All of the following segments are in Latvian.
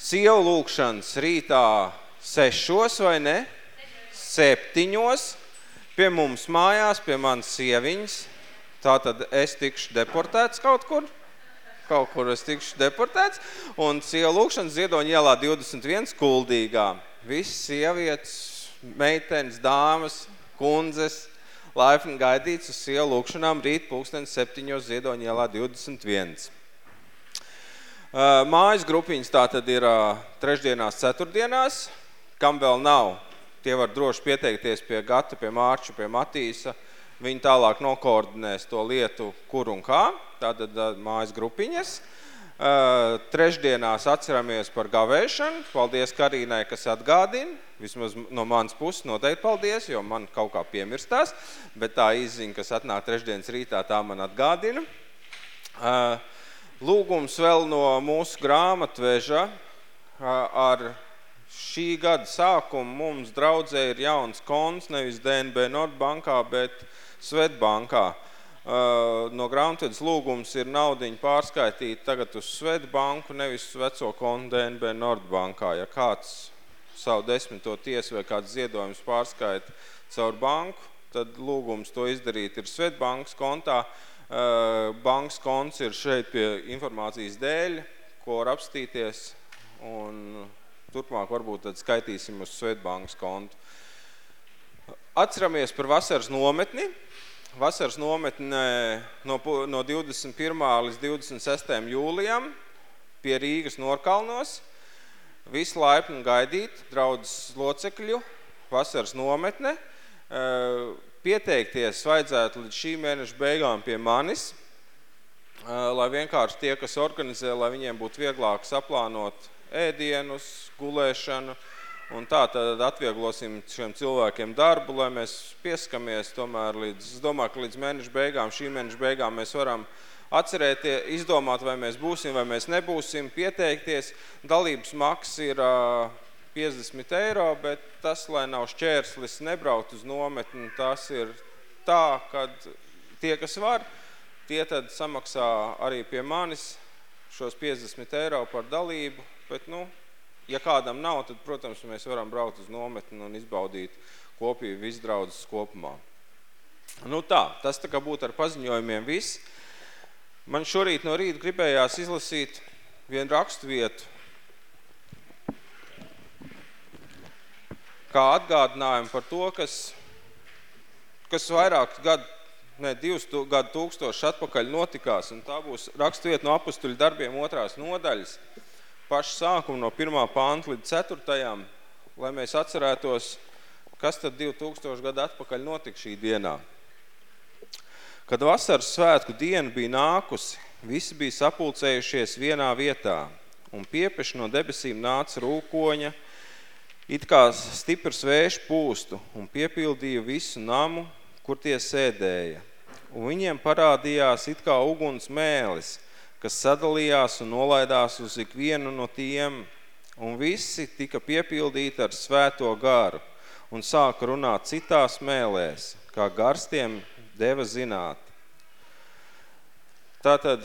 Sievu lūkšanas rītā sešos vai ne? Septiņos. Pie mums mājās, pie manas sieviņas. Tātad es tikšu deportēts kaut kur. Kaut kur es tikšu deportēts. Un sievu lūkšanas ziedoņa ielā 21 kuldīgā. Viss sievietes, meitenes, dāmas, kundzes, laipni gaidīts uz sievu lūkšanām rīt pulkstens septiņos ziedoņa ielā 21. Mājas grupiņas tā tad ir trešdienās, ceturtdienās, kam vēl nav, tie var droši pieteikties pie Gata, pie Mārča, pie Matīsa. Viņi tālāk nokoordinēs to lietu, kur un kā, tātad mājas grupiņas. Trešdienās atceramies par gavēšanu. Paldies Karīnai, kas atgādina. Vismaz no manas puses noteikti paldies, jo man kaut kā piemirstās. Bet tā izziņa, kas atnāk trešdienas rītā, tā man atgādina. Uh, Lūgums vēl no mūsu grāmatveža ar šī gada sākumu mums draudzē ir jauns konts, nevis DNB Nordbankā, bet Svetbankā. No grāmatvedas lūgums ir naudiņu pārskaitīt tagad uz Svetbanku, nevis uz veco kontu DNB Nordbankā. Ja kāds savu desmito tiesu vai kāds ziedojums pārskaita caur banku, tad lūgums to izdarīt ir Svetbankas kontā. Eh, bankas konts ir šeit pie informācijas dēļ, ko var apstīties, un turpmāk varbūt tad skaitīsim uz Svetbankas kontu. Atceramies par vasaras nometni. Vasaras nometne no, no 21. līdz 26. jūlijam pie Rīgas Norkalnos. Visu laipni gaidīt draudzes locekļu vasaras nometne. Pieteikties vajadzētu līdz šī mēneša beigām pie manis, lai vienkārši tie, kas organizē, lai viņiem būtu vieglāk saplānot ēdienus, gulēšanu, un tā tad atvieglosim šiem cilvēkiem darbu, lai mēs pieskamies tomēr līdz, es domāju, ka līdz mēneša beigām, šī mēneša beigām mēs varam atcerēties, izdomāt, vai mēs būsim, vai mēs nebūsim, pieteikties. Dalības maks ir 50 eiro, bet tas, lai nav šķērslis, nebraukt uz nometni, tas ir tā, ka tie, kas var, tie tad samaksā arī pie manis šos 50 eiro par dalību, bet, nu, ja kādam nav, tad, protams, mēs varam braukt uz nometni un izbaudīt kopību visdraudzes kopumā. Nu tā, tas tā kā būtu ar paziņojumiem viss. Man šorīt no rīta gribējās izlasīt vienu rakstu vietu, kā atgādinājumu par to, kas, kas vairāk gadu, ne, divus tu, gadu tūkstoši atpakaļ notikās, un tā būs rakstvieta no apustuļu darbiem otrās nodaļas, paša sākuma no pirmā panta līdz ceturtajām, lai mēs atcerētos, kas tad 2000 gadu atpakaļ notika šī dienā. Kad vasaras svētku diena bija nākusi, visi bija sapulcējušies vienā vietā, un piepeši no debesīm nāca rūkoņa, it kā stiprs vējš pūstu un piepildīja visu namu, kur tie sēdēja. Un viņiem parādījās it kā uguns mēlis, kas sadalījās un nolaidās uz ikvienu no tiem, un visi tika piepildīti ar svēto garu un sāka runāt citās mēlēs, kā garstiem deva zināt. Tātad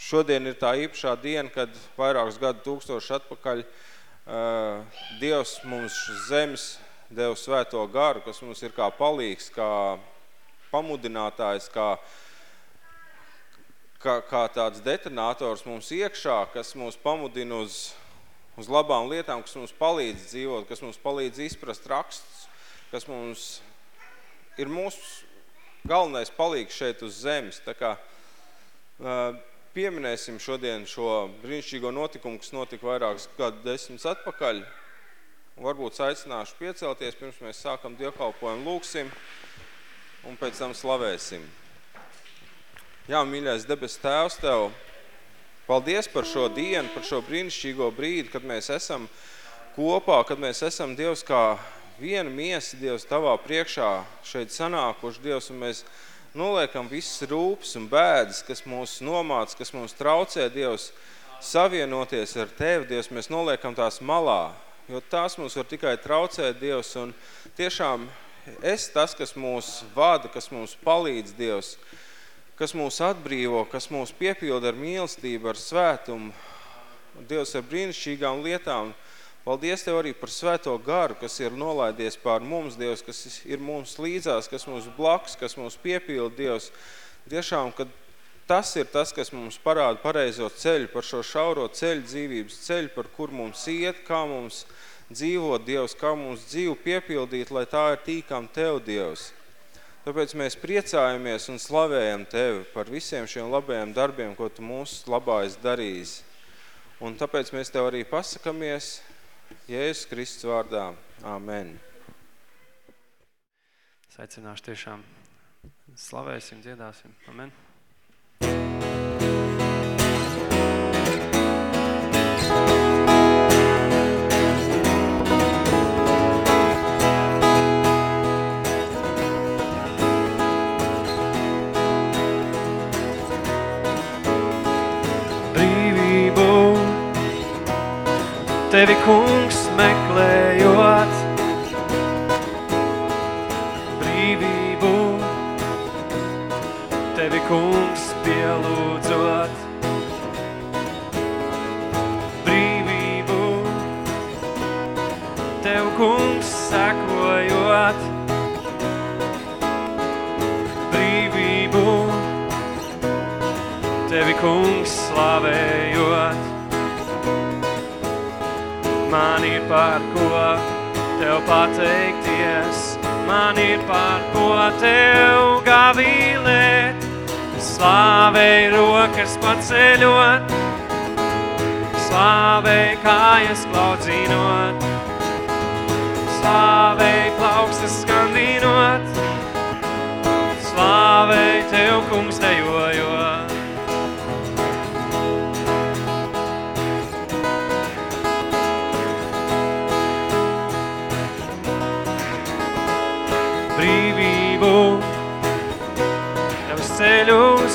šodien ir tā īpašā diena, kad vairākus gadu tūkstoši atpakaļ uh, Dievs mums zemes deva svēto garu, kas mums ir kā palīgs, kā pamudinātājs, kā, kā, kā tāds detonators mums iekšā, kas mūs pamudina uz, uz labām lietām, kas mums palīdz dzīvot, kas mums palīdz izprast rakstus, kas mums ir mūsu galvenais palīgs šeit uz zemes. Tā kā, uh, pieminēsim šodien šo brīnišķīgo notikumu, kas notika vairākus gadu desmitus atpakaļ. Varbūt aicināšu piecelties, pirms mēs sākam dievkalpojumu, lūksim un pēc tam slavēsim. Jā, mīļais debes tēvs tev, paldies par šo dienu, par šo brīnišķīgo brīdi, kad mēs esam kopā, kad mēs esam Dievs kā viena miesa, Dievs, tavā priekšā šeit sanākuši, Dievs, un mēs noliekam visas rūpes un bēdas, kas mūs nomāc, kas mums traucē, Dievs, savienoties ar Tevi, Dievs, mēs noliekam tās malā, jo tās mums var tikai traucēt, Dievs, un tiešām es tas, kas mūs vada, kas mums palīdz, Dievs, kas mūs atbrīvo, kas mūs piepilda ar mīlestību, ar svētumu, Dievs ar brīnišķīgām lietām. Paldies Tev arī par svēto garu, kas ir nolaidies pār mums, Dievs, kas ir mums līdzās, kas mums blakus, kas mums piepilda, Dievs. Tiešām, kad tas ir tas, kas mums parāda pareizo ceļu, par šo šauro ceļu, dzīvības ceļu, par kur mums iet, kā mums dzīvot, Dievs, kā mums dzīvu piepildīt, lai tā ir tīkam Tev, Dievs. Tāpēc mēs priecājamies un slavējam Tevi par visiem šiem labajiem darbiem, ko Tu mūsu labā esi darījis. Un tāpēc mēs Tev arī pasakamies Jēzus Kristus vārdā. Amen. Es aicināšu tiešām slavēsim, dziedāsim. Amen. Tevi kungs meklējot. Brīvību tevi kungs pielūdzot. Brīvību tev kungs sekojot. Brīvību tevi kungs slavējot. Man ir par ko tev pateikties, man ir par ko tev gavilēt. Slāvei rokas paceļot, slāvei kājas klaudzinot, slāvei plaukstas skandinot, slāvei tev kungs dejojot.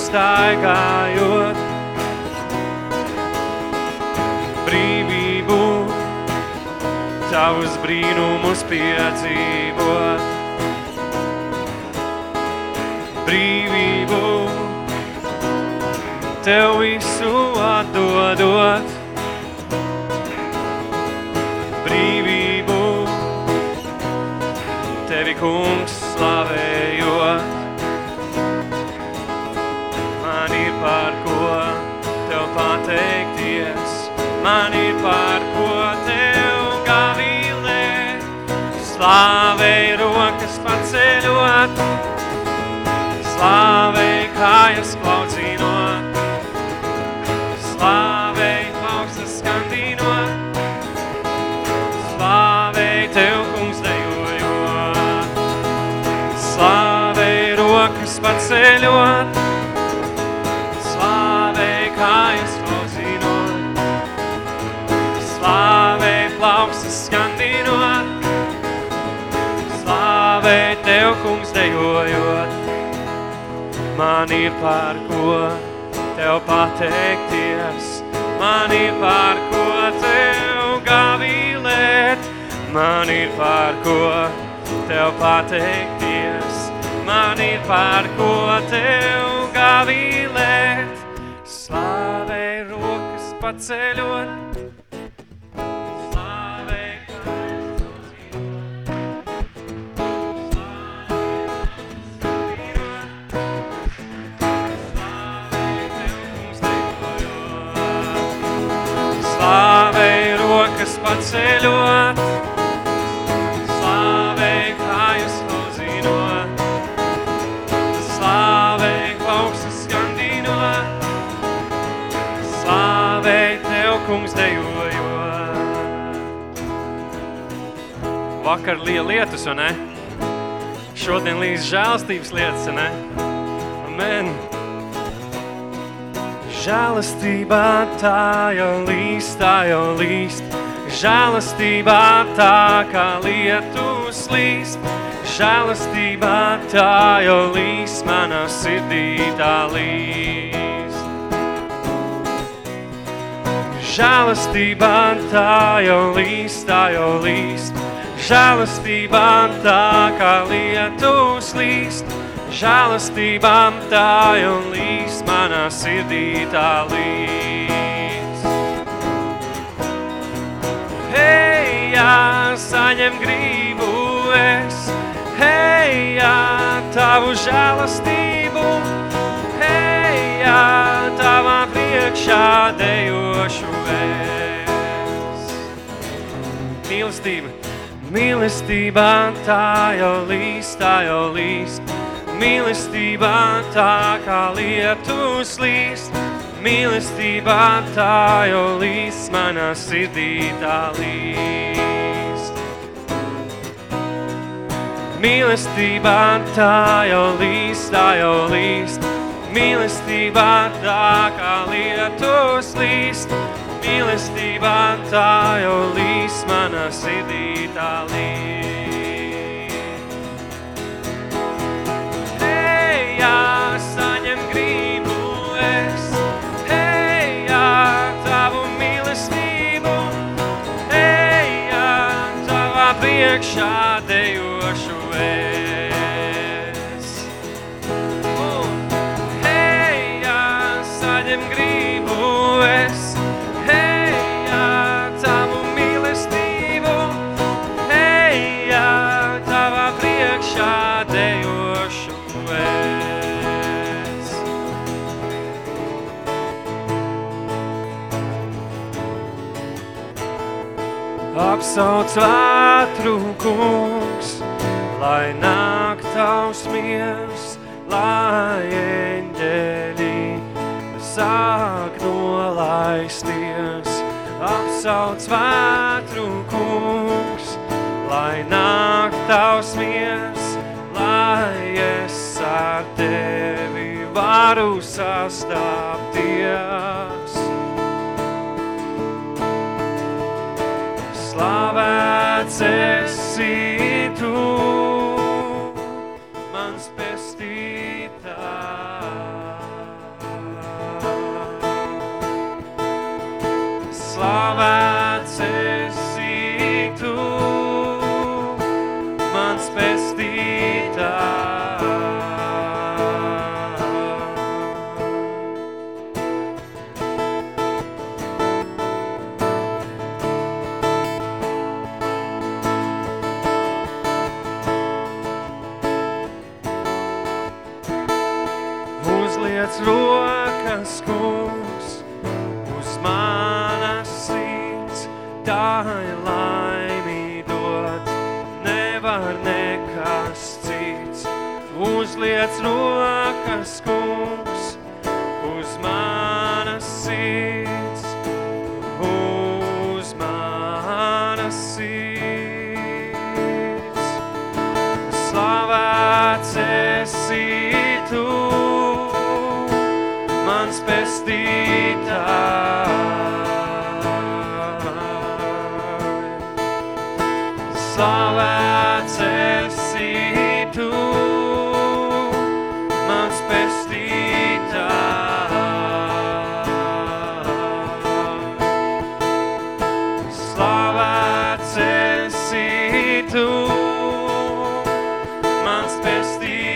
Staigājot. Brīvību, tavus brīnumus piedzīvot. Brīvību, tev visu atdodot. Brīvību, tevi kungs man ir par ko tev gavilēt. Slāvei rokas paceļot, slāvei kājas klaudzinot, slāvei plaukstas skandinot, slāvei tev kungs dejojot. Slāvei rokas paceļot, Man ir par ko tev pateikties, man ir par ko tev gavilēt, man ir par ko tev pateikties, man ir par ko tev gavilēt. Slāvei rokas paceļot, tev kungs dejojot. Vakar lija lietus, vai ne? Šodien līdz žēlstības lietas, vai ne? Amen. Žēlastībā tā jau līst, tā jau līst. Žēlastībā tā kā lietus līst. Žēlastībā tā jau līst, manā sirdī tā līst. Žēlastībā tā jau līst, tā jau līst. Žēlastībā tā kā lietus līst. Žēlastībām tā jau līst, manā sirdī tā līst. Saņem gribu es, hejā, tavu žēlastību, hejā, tavā priekšā dejošu es. Mīlestība, mīlestībā tā jau līst, tā jau līst, mīlestībā tā kā lietus līst, mīlestībā tā jau līst, manā sirdī tā līst. Mīlestībā tā jau līst, tā jau līst, mīlestībā tā kā lietus līst, mīlestībā tā jau līst, manā sirdī tā līst. Apsauc vētru kungs, lai nāk tavs miers, lai eņģeļi sāk nolaisties. Apsauc vētru kungs, lai nāk tavs miers, lai es ar tevi varu sastāpties. Slavēts esi tu, mans pestītājs.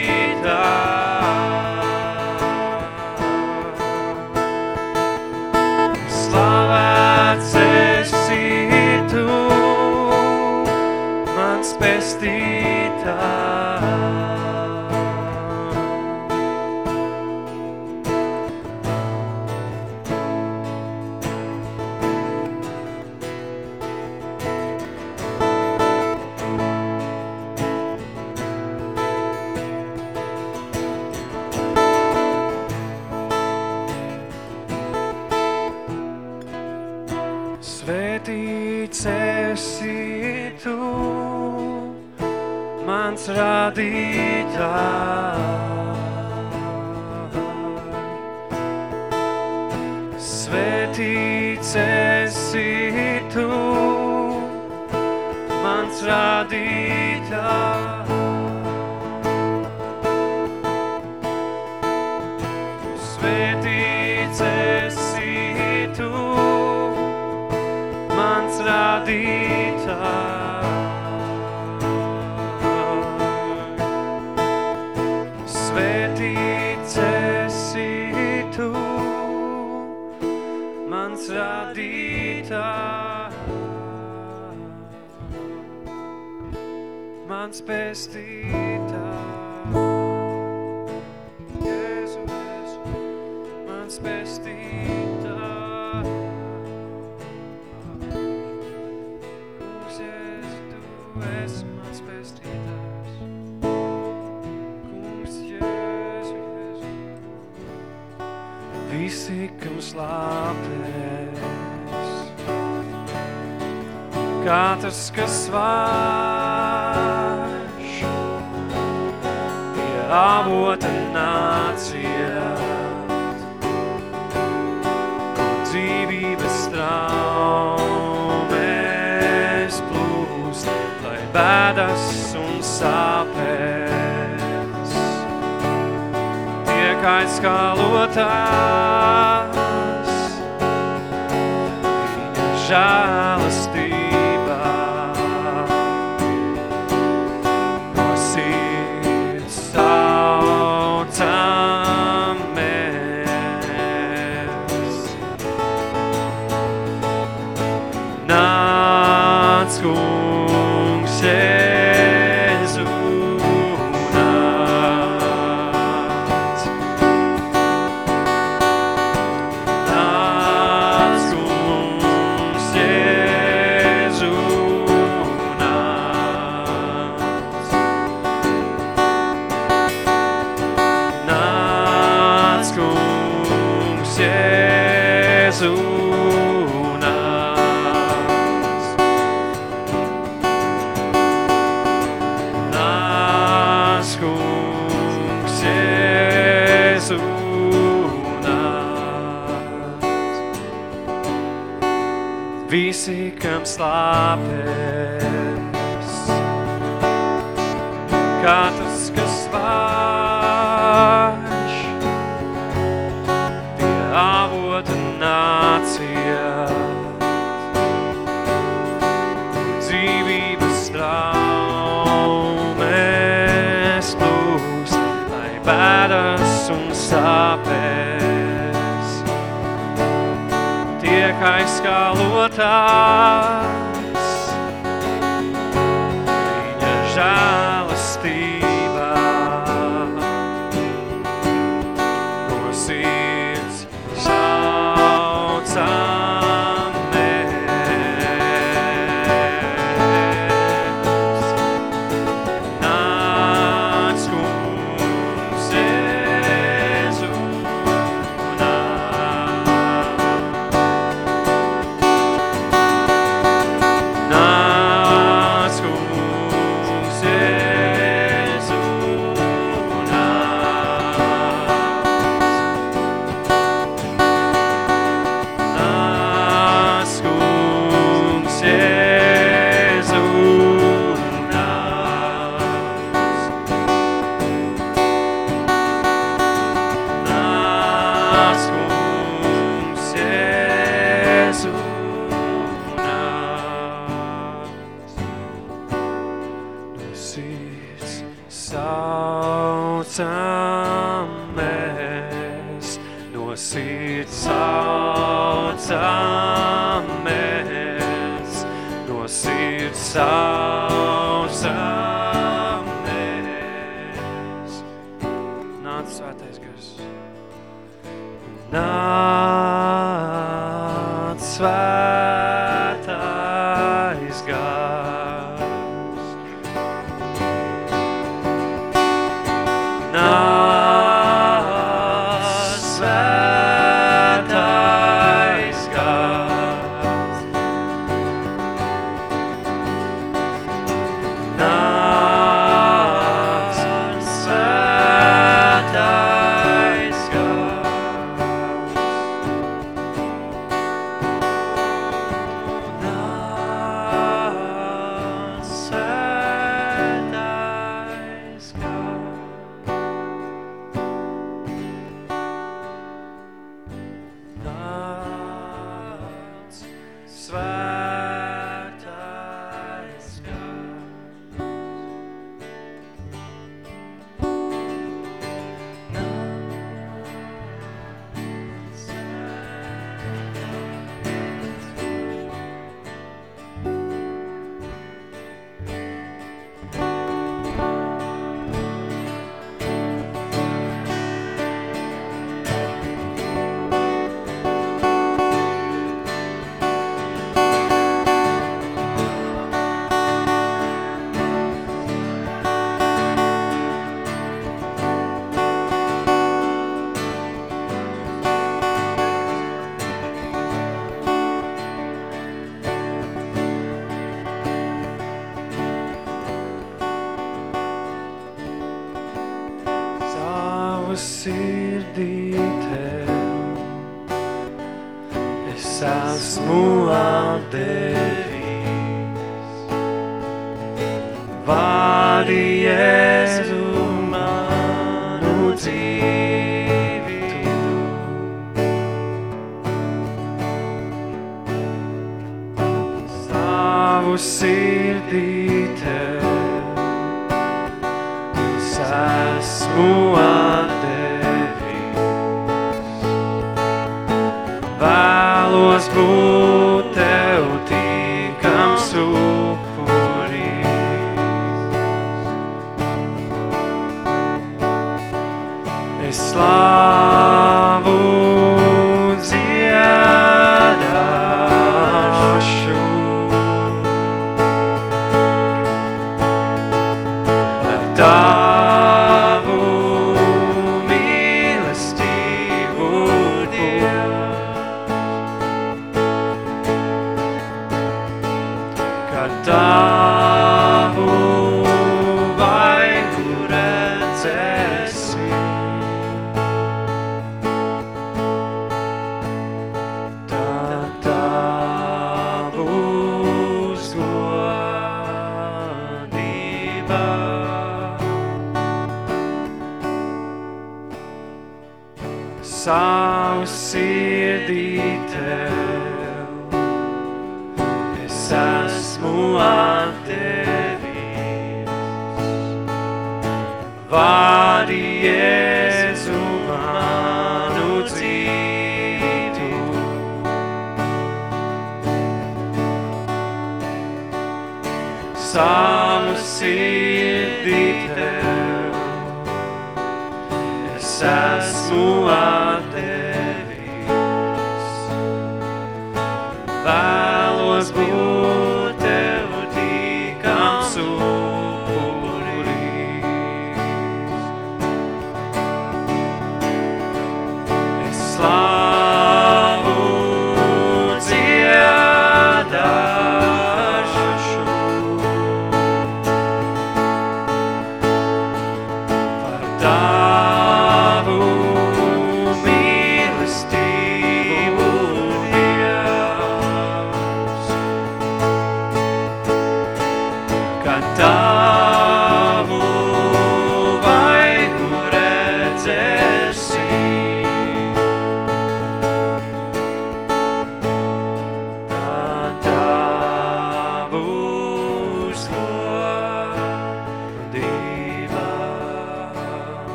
Kad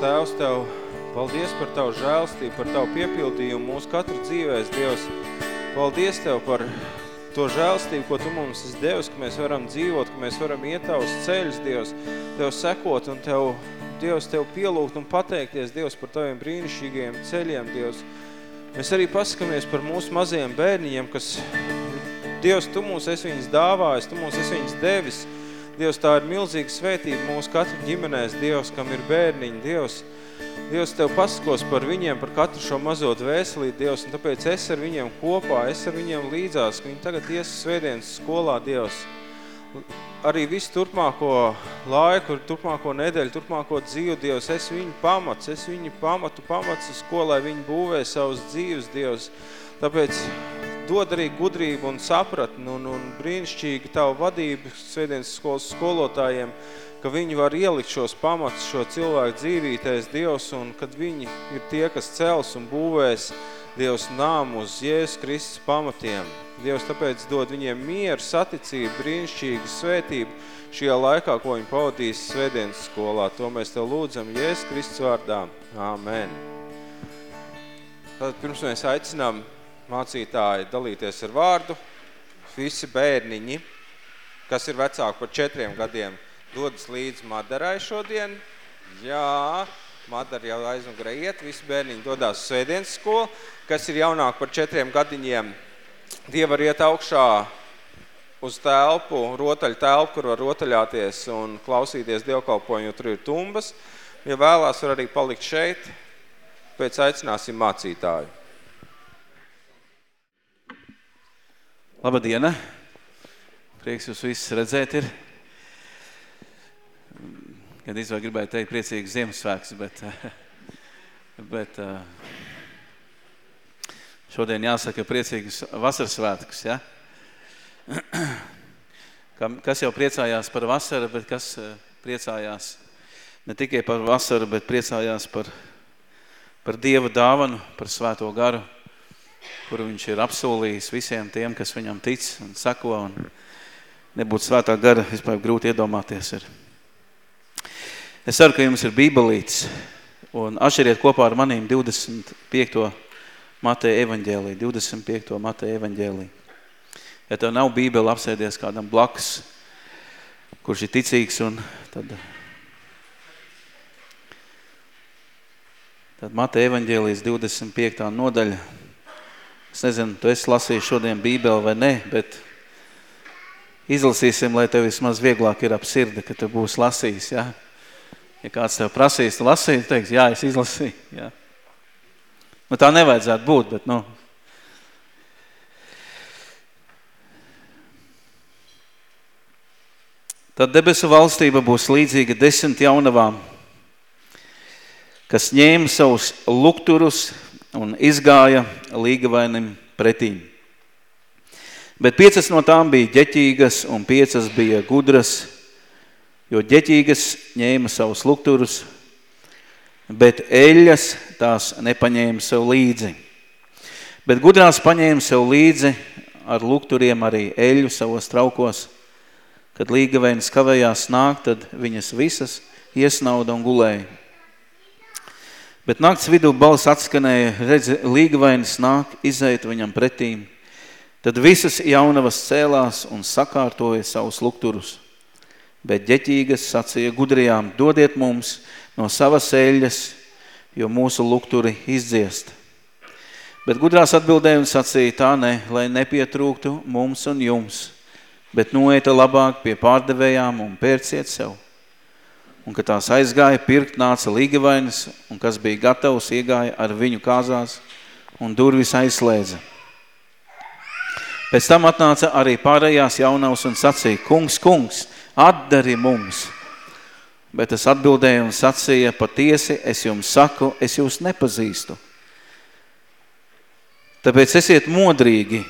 Tēvs, Tev paldies par Tavu žēlstību, par Tavu piepildījumu mūsu katru dzīvēs, Dievs. Paldies Tev par to žēlstību, ko Tu mums esi devis, ka mēs varam dzīvot, ka mēs varam iet Tavus ceļus, Dievs, Tev sekot un Tev, Dievs, Tev pielūgt un pateikties, Dievs, par Taviem brīnišķīgajiem ceļiem, Dievs. Mēs arī pasakamies par mūsu mazajiem bērniņiem, kas, Dievs, Tu mūs esi viņus dāvājis, Tu mūs esi viņus devis, Dievs, tā ir milzīga svētība mūsu katru ģimenēs, Dievs, kam ir bērniņi, Dievs. Dievs, Tev pasakos par viņiem, par katru šo mazo dvēselīti, Dievs, un tāpēc es ar viņiem kopā, es ar viņiem līdzās, ka viņi tagad ies svētdienas skolā, Dievs. Arī visu turpmāko laiku, turpmāko nedēļu, turpmāko dzīvi, Dievs, es viņu pamats, es viņu pamatu pamats uz ko, lai viņi būvē savus dzīves, Dievs. Tāpēc dod arī gudrību un sapratni un, un brīnišķīgi tavu vadību svētdienas skolas skolotājiem, ka viņi var ielikt šos pamatus šo cilvēku dzīvītais Dievs un kad viņi ir tie, kas cels un būvēs Dievs nāmu uz Jēzus Kristus pamatiem. Dievs tāpēc dod viņiem mieru, saticību, brīnišķīgu svētību šajā laikā, ko viņi pavadīs svētdienas skolā. To mēs Tev lūdzam Jēzus Kristus vārdā. Āmen. Tad pirms mēs aicinām mācītāji dalīties ar vārdu. Visi bērniņi, kas ir vecāki par četriem gadiem, dodas līdz Madarai šodien. Jā, Madara jau aizmugurē iet, visi bērniņi dodās svētdienas skolu, kas ir jaunāk par četriem gadiņiem. Tie var iet augšā uz telpu, rotaļu telpu, kur var rotaļāties un klausīties dievkalpojumu, jo tur ir tumbas. Ja vēlās, var arī palikt šeit, pēc aicināsim mācītāju. Labadiena! Prieks jūs visus redzēt ir. Kad izvēl gribēju teikt priecīgs Ziemassvēks, bet, bet šodien jāsaka priecīgs vasarsvētkus, ja? Kas jau priecājās par vasaru, bet kas priecājās ne tikai par vasaru, bet priecājās par, par Dieva dāvanu, par svēto garu, kuru viņš ir apsolījis visiem tiem, kas viņam tic un sako, un nebūtu svētā gara, vispār grūti iedomāties ir. Es ceru, ka jums ir bībelīts, un atšķiriet kopā ar manīm 25. Mateja evaņģēlī, 25. Mateja evaņģēlī. Ja tev nav bībeli, apsēdies kādam blakus, kurš ir ticīgs, un tad, tad Mateja evaņģēlīs 25. nodaļa, Es nezinu, tu esi lasījis šodien bībeli vai ne, bet izlasīsim, lai tev vismaz vieglāk ir ap sirdi, ka tu būsi lasījis, ja? Ja kāds tev prasīs, tu lasīji, tu teiks, jā, es izlasīju, ja? Nu, tā nevajadzētu būt, bet, nu, Tad debesu valstība būs līdzīga desmit jaunavām, kas ņēma savus lukturus un izgāja līgavainim pretīm. Bet piecas no tām bija ģeķīgas un piecas bija gudras, jo ģeķīgas ņēma savus lukturus, bet eļas tās nepaņēma sev līdzi. Bet gudrās paņēma sev līdzi ar lukturiem arī eļu savos traukos. Kad līgavēnis kavējās nāk, tad viņas visas iesnauda un gulēja. Bet nakts vidū balss atskanēja, redzi, līgavainis nāk, izēt viņam pretīm. Tad visas jaunavas cēlās un sakārtoja savus lukturus. Bet ģeķīgas sacīja gudrijām, dodiet mums no savas eļas, jo mūsu lukturi izdziest. Bet gudrās atbildēja un sacīja tā ne, lai nepietrūktu mums un jums, bet noieta labāk pie pārdevējām un pērciet sev un kad tās aizgāja, pirkt nāca līgavainis, un kas bija gatavs, iegāja ar viņu kāzās, un durvis aizslēdza. Pēc tam atnāca arī pārējās jaunavs un sacīja, kungs, kungs, atdari mums. Bet es atbildēju un sacīja, patiesi, es jums saku, es jūs nepazīstu. Tāpēc esiet modrīgi,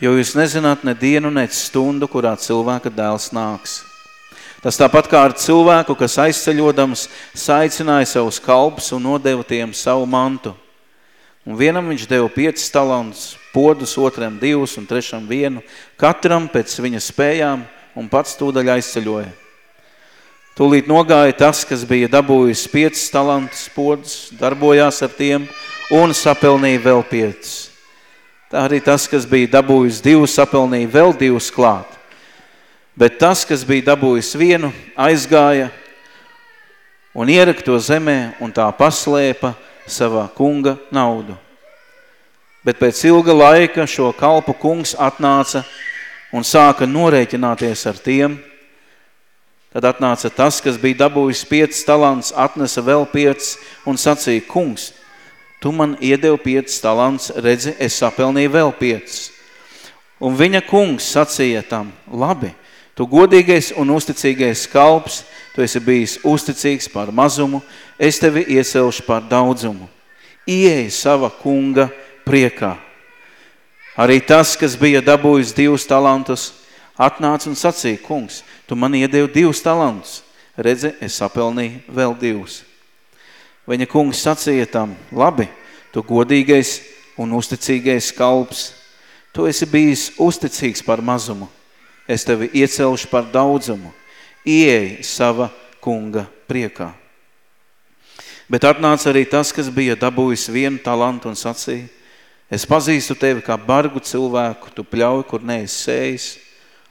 jo jūs nezināt ne dienu, ne stundu, kurā cilvēka dēls nāks. Tas tāpat kā ar cilvēku, kas aizceļodams saicināja savus kalpus un nodeva tiem savu mantu. Un vienam viņš deva piecas talantus, podus, otram divus un trešam vienu, katram pēc viņa spējām un pats tūdaļ aizceļoja. Tūlīt nogāja tas, kas bija dabūjis piecas talantus, podus, darbojās ar tiem un sapelnīja vēl piecas. Tā arī tas, kas bija dabūjis divus, sapelnīja vēl divus klāt. Bet tas, kas bija dabūjis vienu, aizgāja un ieraka to zemē un tā paslēpa savā kunga naudu. Bet pēc ilga laika šo kalpu kungs atnāca un sāka norēķināties ar tiem. Tad atnāca tas, kas bija dabūjis piecas talants, atnesa vēl piecas un sacīja, kungs, tu man iedevi piecas talants, redzi, es sapelnīju vēl piecas. Un viņa kungs sacīja tam, labi, Tu godīgais un uzticīgais kalps, tu esi bijis uzticīgs par mazumu, es tevi ieselšu par daudzumu. Ieej sava kunga priekā. Arī tas, kas bija dabūjis divus talantus, atnāca un sacīja, kungs, tu man iedevi divus talantus. Redzi, es sapelnīju vēl divus. Viņa kungs sacīja tam, labi, tu godīgais un uzticīgais kalps. Tu esi bijis uzticīgs par mazumu. Es tevi iecelšu par daudzumu. Ieej sava kunga priekā. Bet atnāca arī tas, kas bija dabūjis vienu talantu un sacīja, es pazīstu tevi kā bargu cilvēku, tu pļauj, kur neesi sējis,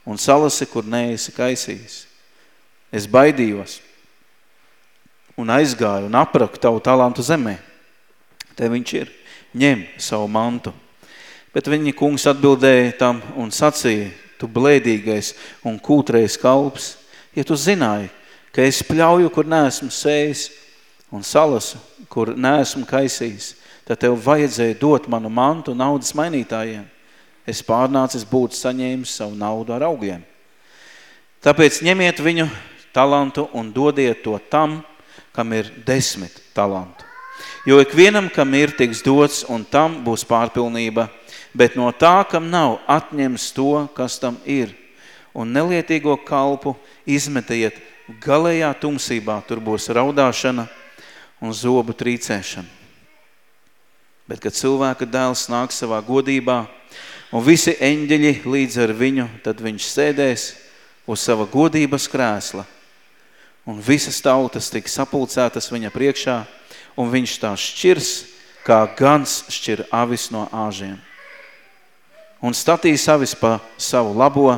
un salasi, kur neesi kaisījis. Es baidījos un aizgāju un apraku tavu talantu zemē. Te viņš ir, ņem savu mantu. Bet viņa kungs atbildēja tam un sacīja, tu blēdīgais un kūtreiz kalps, ja tu zināji, ka es pļauju, kur neesmu sējis, un salasu, kur neesmu kaisījis, tad tev vajadzēja dot manu mantu naudas mainītājiem. Es pārnācis būt saņēmis savu naudu ar augļiem. Tāpēc ņemiet viņu talantu un dodiet to tam, kam ir desmit talantu. Jo ikvienam, kam ir, tiks dots, un tam būs pārpilnība, bet no tā, kam nav, atņems to, kas tam ir. Un nelietīgo kalpu izmetiet galējā tumsībā, tur būs raudāšana – un zobu trīcēšanu. Bet, kad cilvēka dēls nāk savā godībā un visi eņģeļi līdz ar viņu, tad viņš sēdēs uz sava godības krēsla un visas tautas tik sapulcētas viņa priekšā un viņš tā šķirs, kā gans šķir avis no āžiem. Un statīs avis pa savu labo,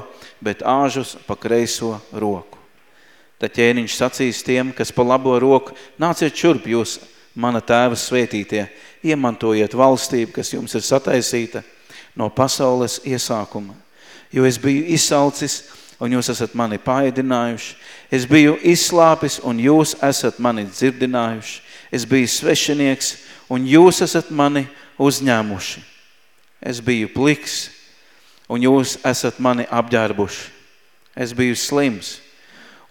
bet āžus pa kreiso roku. Tad ķēniņš sacīs tiem, kas pa labo roku, nāciet šurp jūs, mana tēva svētītie, iemantojiet valstību, kas jums ir sataisīta no pasaules iesākuma. Jo es biju izsalcis, un jūs esat mani paēdinājuši. Es biju izslāpis, un jūs esat mani dzirdinājuši. Es biju svešinieks, un jūs esat mani uzņēmuši. Es biju pliks, un jūs esat mani apģērbuši. Es biju slims,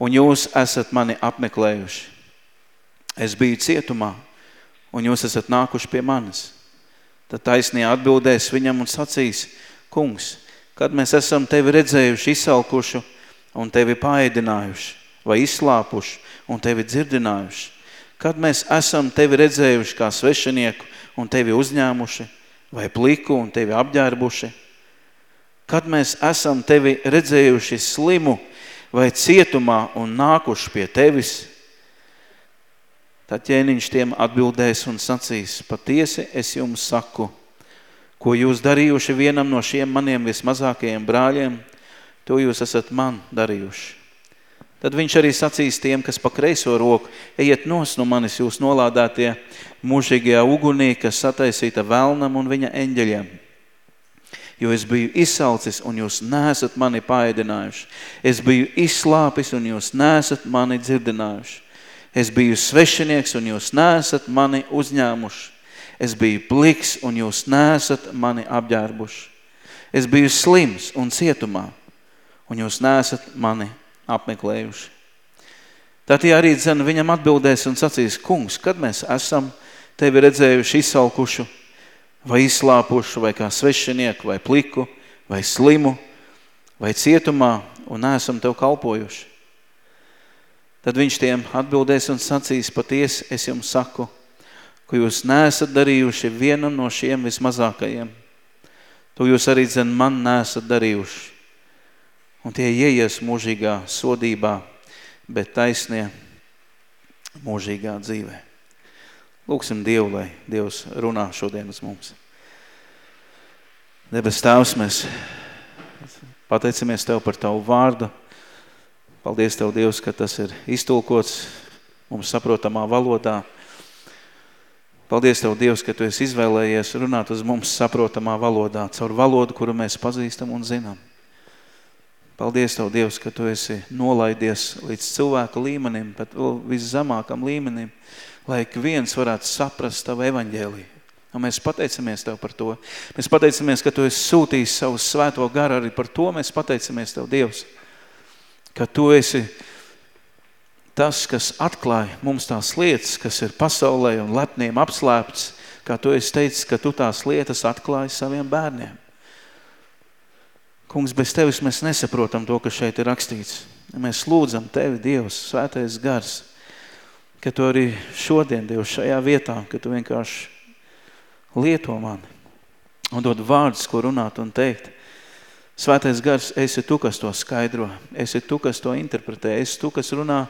un jūs esat mani apmeklējuši. Es biju cietumā, un jūs esat nākuši pie manis. Tad taisnī atbildēs viņam un sacīs, kungs, kad mēs esam tevi redzējuši izsalkušu un tevi paēdinājuši, vai izslāpuši un tevi dzirdinājuši, kad mēs esam tevi redzējuši kā svešinieku un tevi uzņēmuši, vai pliku un tevi apģērbuši, kad mēs esam tevi redzējuši slimu vai cietumā un nākuši pie tevis, tad ķēniņš tiem atbildēs un sacīs, patiesi es jums saku, ko jūs darījuši vienam no šiem maniem vismazākajiem brāļiem, to jūs esat man darījuši. Tad viņš arī sacīs tiem, kas pa kreiso roku, ejiet nos no manis jūs nolādētie mūžīgajā ugunī, kas sataisīta velnam un viņa eņģeļiem jo es biju izsalcis un jūs nesat mani paēdinājuši. Es biju izslāpis un jūs nesat mani dzirdinājuši. Es biju svešinieks un jūs nesat mani uzņēmuši. Es biju pliks un jūs nesat mani apģērbuši. Es biju slims un cietumā un jūs nesat mani apmeklējuši. Tad ja arī dzen viņam atbildēs un sacīs, kungs, kad mēs esam tevi redzējuši izsalkušu, vai izslāpušu, vai kā svešinieku, vai pliku, vai slimu, vai cietumā, un neesam tev kalpojuši. Tad viņš tiem atbildēs un sacīs, patiesi es jums saku, ka jūs neesat darījuši vienam no šiem vismazākajiem. To jūs arī dzen man neesat darījuši. Un tie ieies mūžīgā sodībā, bet taisnie mūžīgā dzīvē. Lūksim Dievu, lai Dievs runā šodien uz mums. Debes Tēvs, mēs pateicamies Tev par Tavu vārdu. Paldies Tev, Dievs, ka tas ir iztulkots mums saprotamā valodā. Paldies Tev, Dievs, ka Tu esi izvēlējies runāt uz mums saprotamā valodā, caur valodu, kuru mēs pazīstam un zinām. Paldies Tev, Dievs, ka Tu esi nolaidies līdz cilvēku līmenim, pat viszemākam līmenim, lai ik viens varētu saprast Tavu evaņģēliju. Un mēs pateicamies Tev par to. Mēs pateicamies, ka Tu esi sūtījis savu svēto garu arī par to. Mēs pateicamies Tev, Dievs, ka Tu esi tas, kas atklāja mums tās lietas, kas ir pasaulē un lepniem apslēpts, kā Tu esi teicis, ka Tu tās lietas atklāji saviem bērniem. Kungs, bez Tevis mēs nesaprotam to, kas šeit ir rakstīts. Mēs lūdzam Tevi, Dievs, svētais gars, ka Tu arī šodien, Dievs, šajā vietā, ka Tu vienkārši lieto mani un dod vārdus, ko runāt un teikt. Svētais gars, esi Tu, kas to skaidro, esi Tu, kas to interpretē, esi Tu, kas runā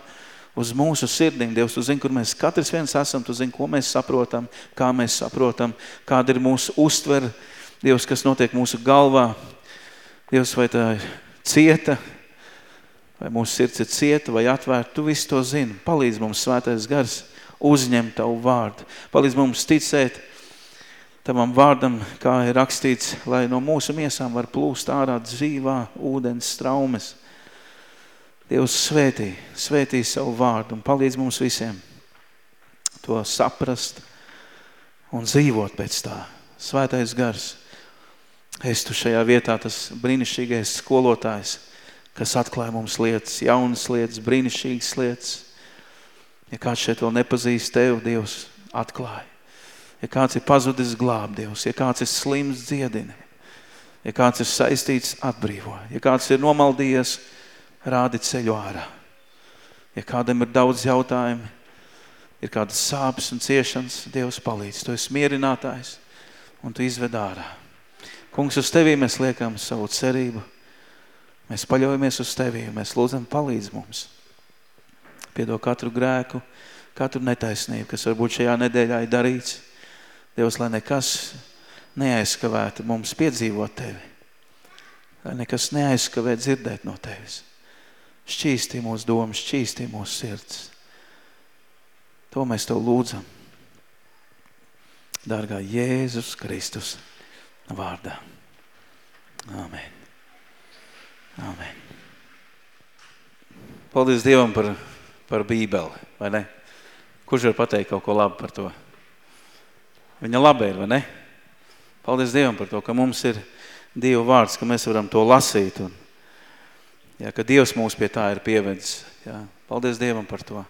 uz mūsu sirdīm. Dievs, Tu zini, kur mēs katrs viens esam, Tu zini, ko mēs saprotam, kā mēs saprotam, kāda ir mūsu uztvere, Dievs, kas notiek mūsu galvā. Dievs, vai tā ir cieta, vai mūsu sirds ir cieta vai atvērta, Tu visu to zini. Palīdz mums, svētais gars, uzņemt Tavu vārdu. Palīdz mums ticēt, tavam vārdam, kā ir rakstīts, lai no mūsu miesām var plūst ārā dzīvā ūdens straumes. Dievs svētī, svētī savu vārdu un palīdz mums visiem to saprast un dzīvot pēc tā. Svētais gars, es tu šajā vietā tas brīnišķīgais skolotājs, kas atklāja mums lietas, jaunas lietas, brīnišķīgas lietas. Ja kāds šeit vēl nepazīst tev, Dievs, atklāja. Ja kāds ir pazudis glāb Dievs, ja kāds ir slims dziedini, ja kāds ir saistīts atbrīvo, ja kāds ir nomaldījies, rādi ceļu ārā. Ja kādam ir daudz jautājumu, ir kādas sāpes un ciešanas, Dievs palīdz. Tu esi mierinātājs un tu izved ārā. Kungs, uz Tevī mēs liekam savu cerību. Mēs paļaujamies uz Tevī un mēs lūdzam palīdz mums. Piedod katru grēku, katru netaisnību, kas varbūt šajā nedēļā ir darīts. Dievs, lai nekas neaizskavētu mums piedzīvot Tevi. Lai nekas neaizskavē dzirdēt no Tevis. Šķīstī mūsu domas, šķīstī mūsu sirds. To mēs Tev lūdzam. Dārgā Jēzus Kristus vārdā. Āmen. Āmen. Paldies Dievam par, par bībeli, vai ne? Kurš var pateikt kaut ko labu par to? Viņa laba ir, vai ne? Paldies Dievam par to, ka mums ir Dieva vārds, ka mēs varam to lasīt. Un, jā, ka Dievs mūs pie tā ir pievedis. Jā. Paldies Dievam par to.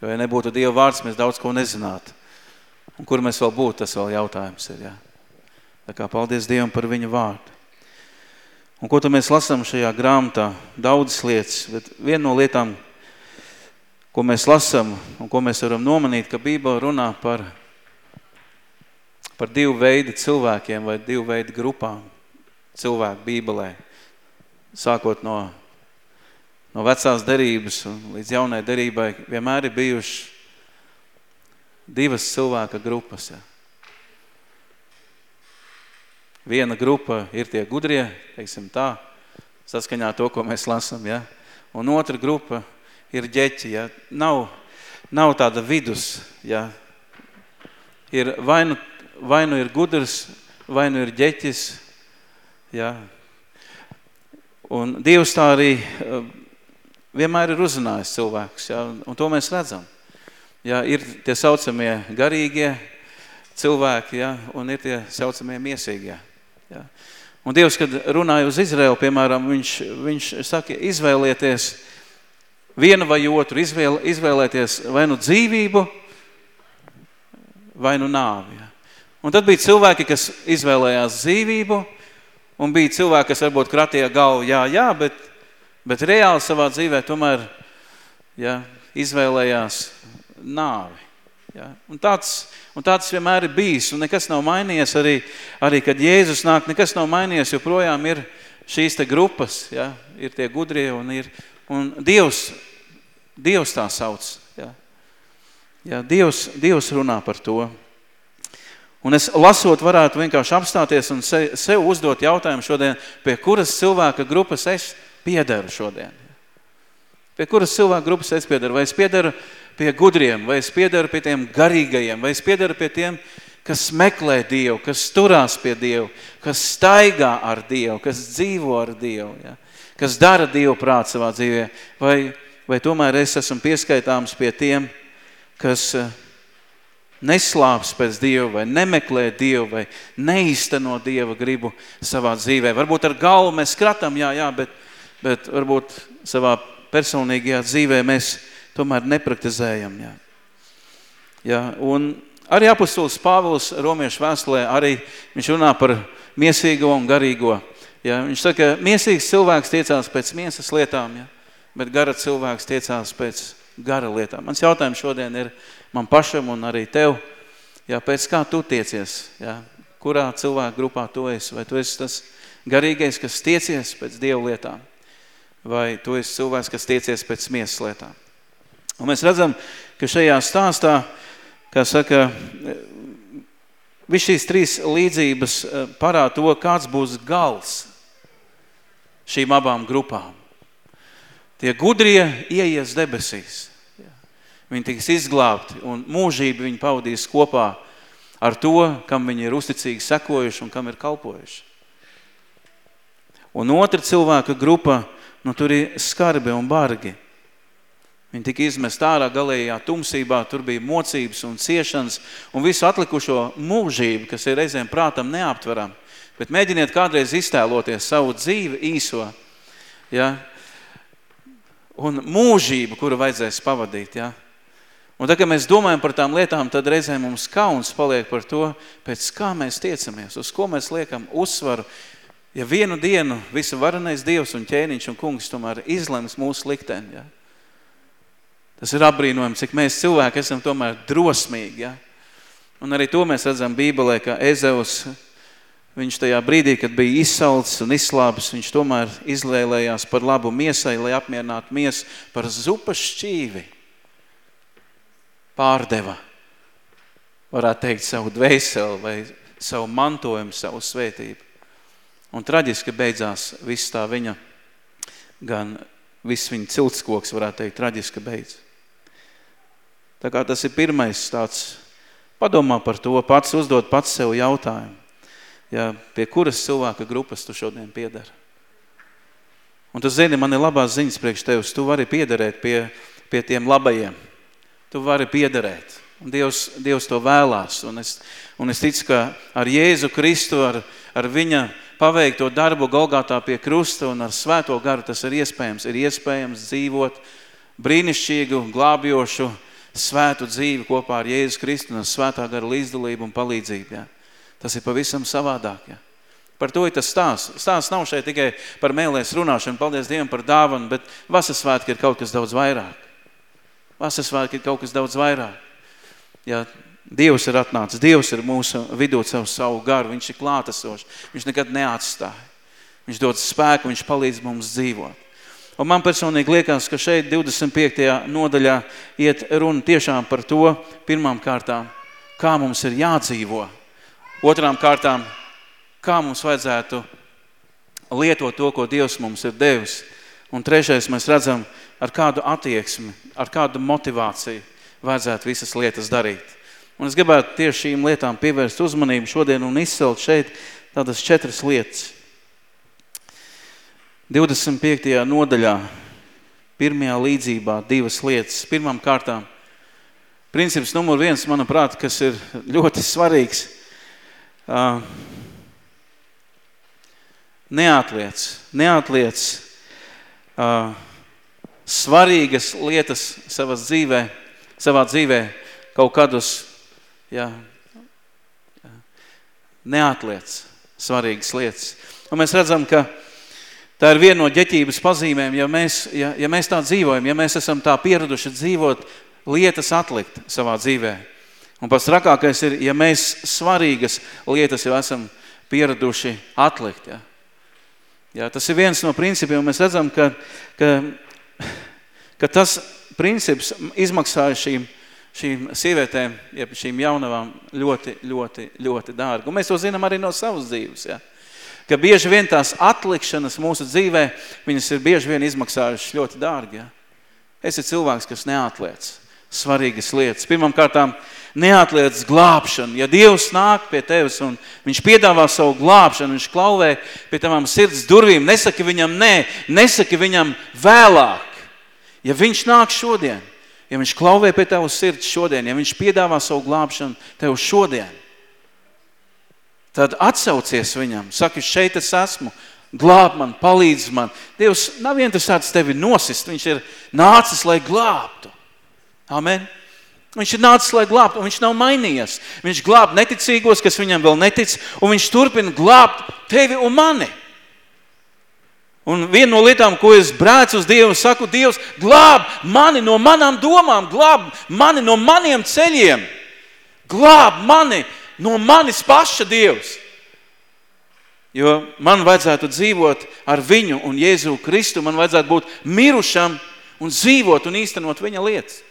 Jo, ja nebūtu Dieva vārds, mēs daudz ko nezinātu. Un kur mēs vēl būtu, tas vēl jautājums ir. Jā. Tā kā paldies Dievam par viņu vārdu. Un ko tad mēs lasām šajā grāmatā? Daudzas lietas, bet viena no lietām, ko mēs lasām un ko mēs varam nomanīt, ka Bībele runā par par divu veidu cilvēkiem vai divu veidu grupām cilvēku bībelē. Sākot no, no vecās derības un līdz jaunai derībai vienmēr ir bijuši divas cilvēka grupas. Ja. Viena grupa ir tie gudrie, teiksim tā, saskaņā to, ko mēs lasam, ja. Un otra grupa ir ģeķi, ja. Nav, nav tāda vidus, ja. Ir vai nu vai nu ir gudrs, vai nu ir ģeķis. Ja? Un Dievs tā arī eh, vienmēr ir uzrunājis cilvēkus, ja? un to mēs redzam. Ja? Ir tie saucamie garīgie cilvēki, ja? un ir tie saucamie miesīgie. Ja? Un Dievs, kad runāja uz Izraelu, piemēram, viņš, viņš saka, izvēlieties vienu vai otru, izvēl, izvēlēties vai nu dzīvību, vai nu nāvi. Ja? Un tad bija cilvēki, kas izvēlējās dzīvību, un bija cilvēki, kas varbūt kratīja galvu, jā, jā, bet, bet reāli savā dzīvē tomēr jā, izvēlējās nāvi. Jā. Un, tāds, un tāds vienmēr ir bijis, un nekas nav mainījies arī, arī kad Jēzus nāk, nekas nav mainījies, jo projām ir šīs te grupas, jā, ir tie gudrie, un, ir, un Dievs, Dievs tā sauc. Jā. Jā, Dievs, Dievs runā par to. Un es lasot varētu vienkārši apstāties un se, sev uzdot jautājumu šodien, pie kuras cilvēka grupas es piederu šodien. Pie kuras cilvēka grupas es piederu? Vai es piederu pie gudriem, vai es piederu pie tiem garīgajiem, vai es piederu pie tiem, kas meklē Dievu, kas turās pie Dievu, kas staigā ar Dievu, kas dzīvo ar Dievu, ja? kas dara Dievu prāt savā dzīvē, vai, vai tomēr es esmu pieskaitāms pie tiem, kas neslāps pēc Dieva vai nemeklē Dievu vai neizteno Dieva gribu savā dzīvē. Varbūt ar galvu mēs kratam, jā, jā, bet, bet varbūt savā personīgajā dzīvē mēs tomēr nepraktizējam. Jā. Jā, un arī apustulis Pāvils Romiešu vēstulē arī viņš runā par miesīgo un garīgo Ja, viņš saka, miesīgs cilvēks tiecās pēc miesas lietām, ja, bet gara cilvēks tiecās pēc gara lietām. Mans jautājums šodien ir man pašam un arī tev, ja, pēc kā tu tiecies, ja, kurā cilvēku grupā tu esi, vai tu esi tas garīgais, kas tiecies pēc Dievu lietām, vai tu esi cilvēks, kas tiecies pēc miesas lietām. Un mēs redzam, ka šajā stāstā, kā saka, Viss šīs trīs līdzības eh, parāda to, kāds būs gals šīm abām grupām. Tie gudrie ieies debesīs. Viņi tiks izglābti un mūžību viņi pavadīs kopā ar to, kam viņi ir uzticīgi sekojuši un kam ir kalpojuši. Un otra cilvēka grupa, nu tur ir skarbi un bargi – Viņi tika izmest ārā galējā tumsībā, tur bija mocības un ciešanas un visu atlikušo mūžību, kas ir reizēm prātam neaptveram. Bet mēģiniet kādreiz iztēloties savu dzīvi īso, ja? un mūžību, kuru vajadzēs pavadīt. Ja? Un tā, kad mēs domājam par tām lietām, tad reizēm mums kauns paliek par to, pēc kā mēs tiecamies, uz ko mēs liekam uzsvaru. Ja vienu dienu visu varenais Dievs un ķēniņš un kungs tomēr izlems mūsu likteni, ja? Tas ir apbrīnojami, cik mēs cilvēki esam tomēr drosmīgi. Ja? Un arī to mēs redzam Bībelē, ka Ezeus, viņš tajā brīdī, kad bija izsalcis un izslāpis, viņš tomēr izlēlējās par labu miesai, lai apmierinātu miesu par zupas šķīvi. Pārdeva, varētu teikt, savu dvēseli vai savu mantojumu, savu svētību. Un traģiski beidzās viss tā viņa, gan viss viņa ciltskoks, varētu teikt, traģiski beidzās. Tā kā tas ir pirmais tāds, padomā par to, pats uzdot pats sev jautājumu, ja, pie kuras cilvēka grupas tu šodien piedari. Un tu zini, man ir labās ziņas priekš tevis, tu vari piederēt pie, pie tiem labajiem. Tu vari piederēt. Un Dievs, Dievs to vēlās. Un es, un es ticu, ka ar Jēzu Kristu, ar, ar viņa paveikto darbu Golgātā pie krusta un ar svēto garu tas ir iespējams. Ir iespējams dzīvot brīnišķīgu, glābjošu, svētu dzīvi kopā ar Jēzus Kristu un svētā gara līdzdalību un palīdzību. Ja? Tas ir pavisam savādāk. Ja? Par to ir tas stāsts. Stāsts nav šeit tikai par mēlēs runāšanu, paldies Dievam par dāvanu, bet vasasvētki ir kaut kas daudz vairāk. Vasasvētki ir kaut kas daudz vairāk. Ja, Dievs ir atnācis, Dievs ir mūsu vidū savu, savu garu, Viņš ir klātesošs, Viņš nekad neatstāja. Viņš dod spēku, Viņš palīdz mums dzīvot. Un man personīgi liekas, ka šeit 25. nodaļā iet runa tiešām par to pirmām kārtām, kā mums ir jādzīvo. Otrām kārtām, kā mums vajadzētu lietot to, ko Dievs mums ir devis. Un trešais mēs redzam, ar kādu attieksmi, ar kādu motivāciju vajadzētu visas lietas darīt. Un es gribētu tieši šīm lietām pievērst uzmanību šodien un izcelt šeit tādas četras lietas. 25. nodaļā, pirmajā līdzībā, divas lietas. Pirmām kārtām, princips numur viens, manuprāt, kas ir ļoti svarīgs, uh, neatliec, neatliec uh, svarīgas lietas savas dzīvē, savā dzīvē kaut kādus, jā, neatliec svarīgas lietas. Un mēs redzam, ka Tā ir viena no ģeķības pazīmēm, ja mēs, ja, ja mēs tā dzīvojam, ja mēs esam tā pieraduši dzīvot, lietas atlikt savā dzīvē. Un pats trakākais ir, ja mēs svarīgas lietas jau esam pieraduši atlikt. Ja. Ja, tas ir viens no principiem, mēs redzam, ka, ka, ka tas princips izmaksāja šīm, šīm sievietēm, ja šīm jaunavām ļoti, ļoti, ļoti dārgi. Un mēs to zinām arī no savas dzīves. Ja ka bieži vien tās atlikšanas mūsu dzīvē, viņas ir bieži vien izmaksājušas ļoti dārgi. Ja? Esi cilvēks, kas neatliec svarīgas lietas. Pirmam kārtām neatliec glābšanu. Ja Dievs nāk pie tevis un viņš piedāvā savu glābšanu, viņš klauvē pie tavām sirds durvīm, nesaki viņam nē, nesaki viņam vēlāk. Ja viņš nāk šodien, ja viņš klauvē pie tavas sirds šodien, ja viņš piedāvā savu glābšanu tev šodien, tad atsaucies viņam, saki, šeit es esmu, glāb man, palīdz man. Dievs nav interesēts tevi nosist, viņš ir nācis, lai glābtu. Amen. Viņš ir nācis, lai glābtu, un viņš nav mainījies. Viņš glāb neticīgos, kas viņam vēl netic, un viņš turpina glābt tevi un mani. Un viena no lietām, ko es brēcu uz Dievu, saku, Dievs, glāb mani no manām domām, glāb mani no maniem ceļiem, glāb mani no manis paša Dievs. Jo man vajadzētu dzīvot ar viņu un Jēzu Kristu, man vajadzētu būt mirušam un dzīvot un īstenot viņa lietas.